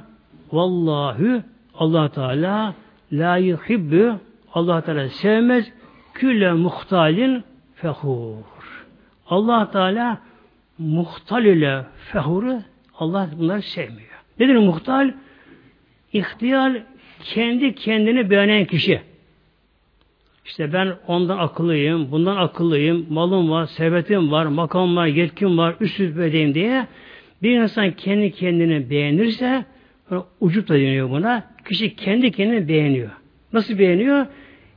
Vallahu Allah Teala la yuhibbu Allah Teala sevmez külle muhtalin fehur. Allah Teala muhtal ile fehuru Allah bunları sevmiyor. Nedir muhtal? İhtiyar kendi kendini beğenen kişi. İşte ben ondan akıllıyım, bundan akıllıyım, malım var, servetim var, makam var, yetkim var, üst rütbedeyim diye bir insan kendi kendini beğenirse ucup da deniyor buna. Kişi kendi kendini beğeniyor. Nasıl beğeniyor?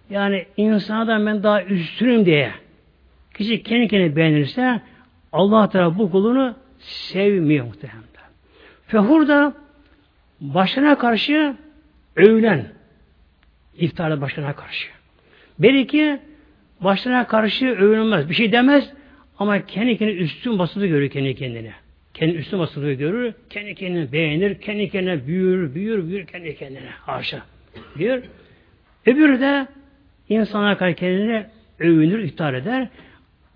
Yani insanadan ben daha üstünüm diye. Kişi kendi kendini beğenirse Allah Teala bu kulunu sevmiyor muhtemelen. Fehur da başına karşı övülen iftarda başına karşı. Belki başına karşı övünmez. Bir şey demez ama kendi kendine üstün basılı görür kendi kendine. Kendi üstün basılı görür. Kendi kendini beğenir. Kendi kendine büyür, büyür, büyür kendi kendine. Haşa. Büyür. Öbürü de insana karşı kendine övünür, iftar eder.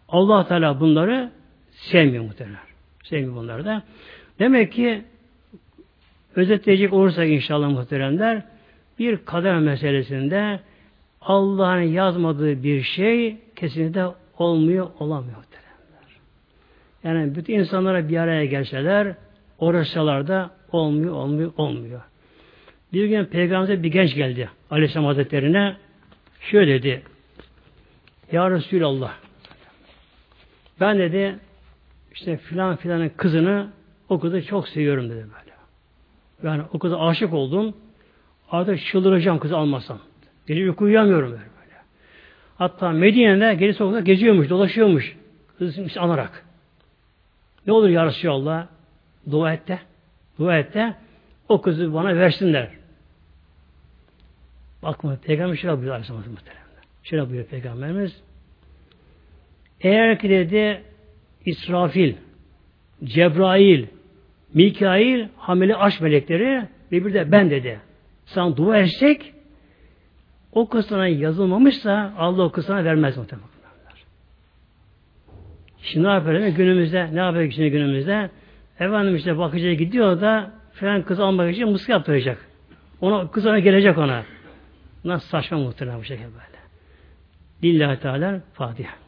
Allah Teala bunları sevmiyor muhtemelen. Sevmiyor bunları da. Demek ki özetleyecek olursak inşallah muhteremler bir kader meselesinde Allah'ın yazmadığı bir şey kesinlikle olmuyor, olamıyor. Yani bütün insanlara bir araya gelseler, uğraşsalar da olmuyor, olmuyor, olmuyor. Bir gün Peygamber'e bir genç geldi Aleyhisselam Hazretleri'ne. Şöyle dedi. Ya Resulallah ben dedi işte filan filanın kızını o kızı çok seviyorum dedi böyle. Yani o kıza aşık oldum. Artık çıldıracağım kızı almasam. Gece uyku uyuyamıyorum böyle. böyle. Hatta Medine'de gece sokakta geziyormuş, dolaşıyormuş. Kızı anarak. Ne olur ya Resulallah? Dua et de. Dua et de o kızı bana versinler. Bakma Peygamber şöyle buyuruyor Aleyhisselam muhteremler. Şöyle buyuruyor Peygamberimiz. Eğer ki dedi İsrafil, Cebrail, Mikail, hamile aşk melekleri ve bir de ben dedi. Sana dua etsek o kız sana yazılmamışsa Allah o kız sana vermez muhtemelen. Şimdi ne yapıyor? Günümüzde ne yapıyor şimdi günümüzde? Efendim işte bakıcıya gidiyor da falan kız almak için muska yaptıracak. Ona, kız ona gelecek ona. Nasıl saçma muhtemelen bu şekilde böyle. Lillahi Teala Fatiha.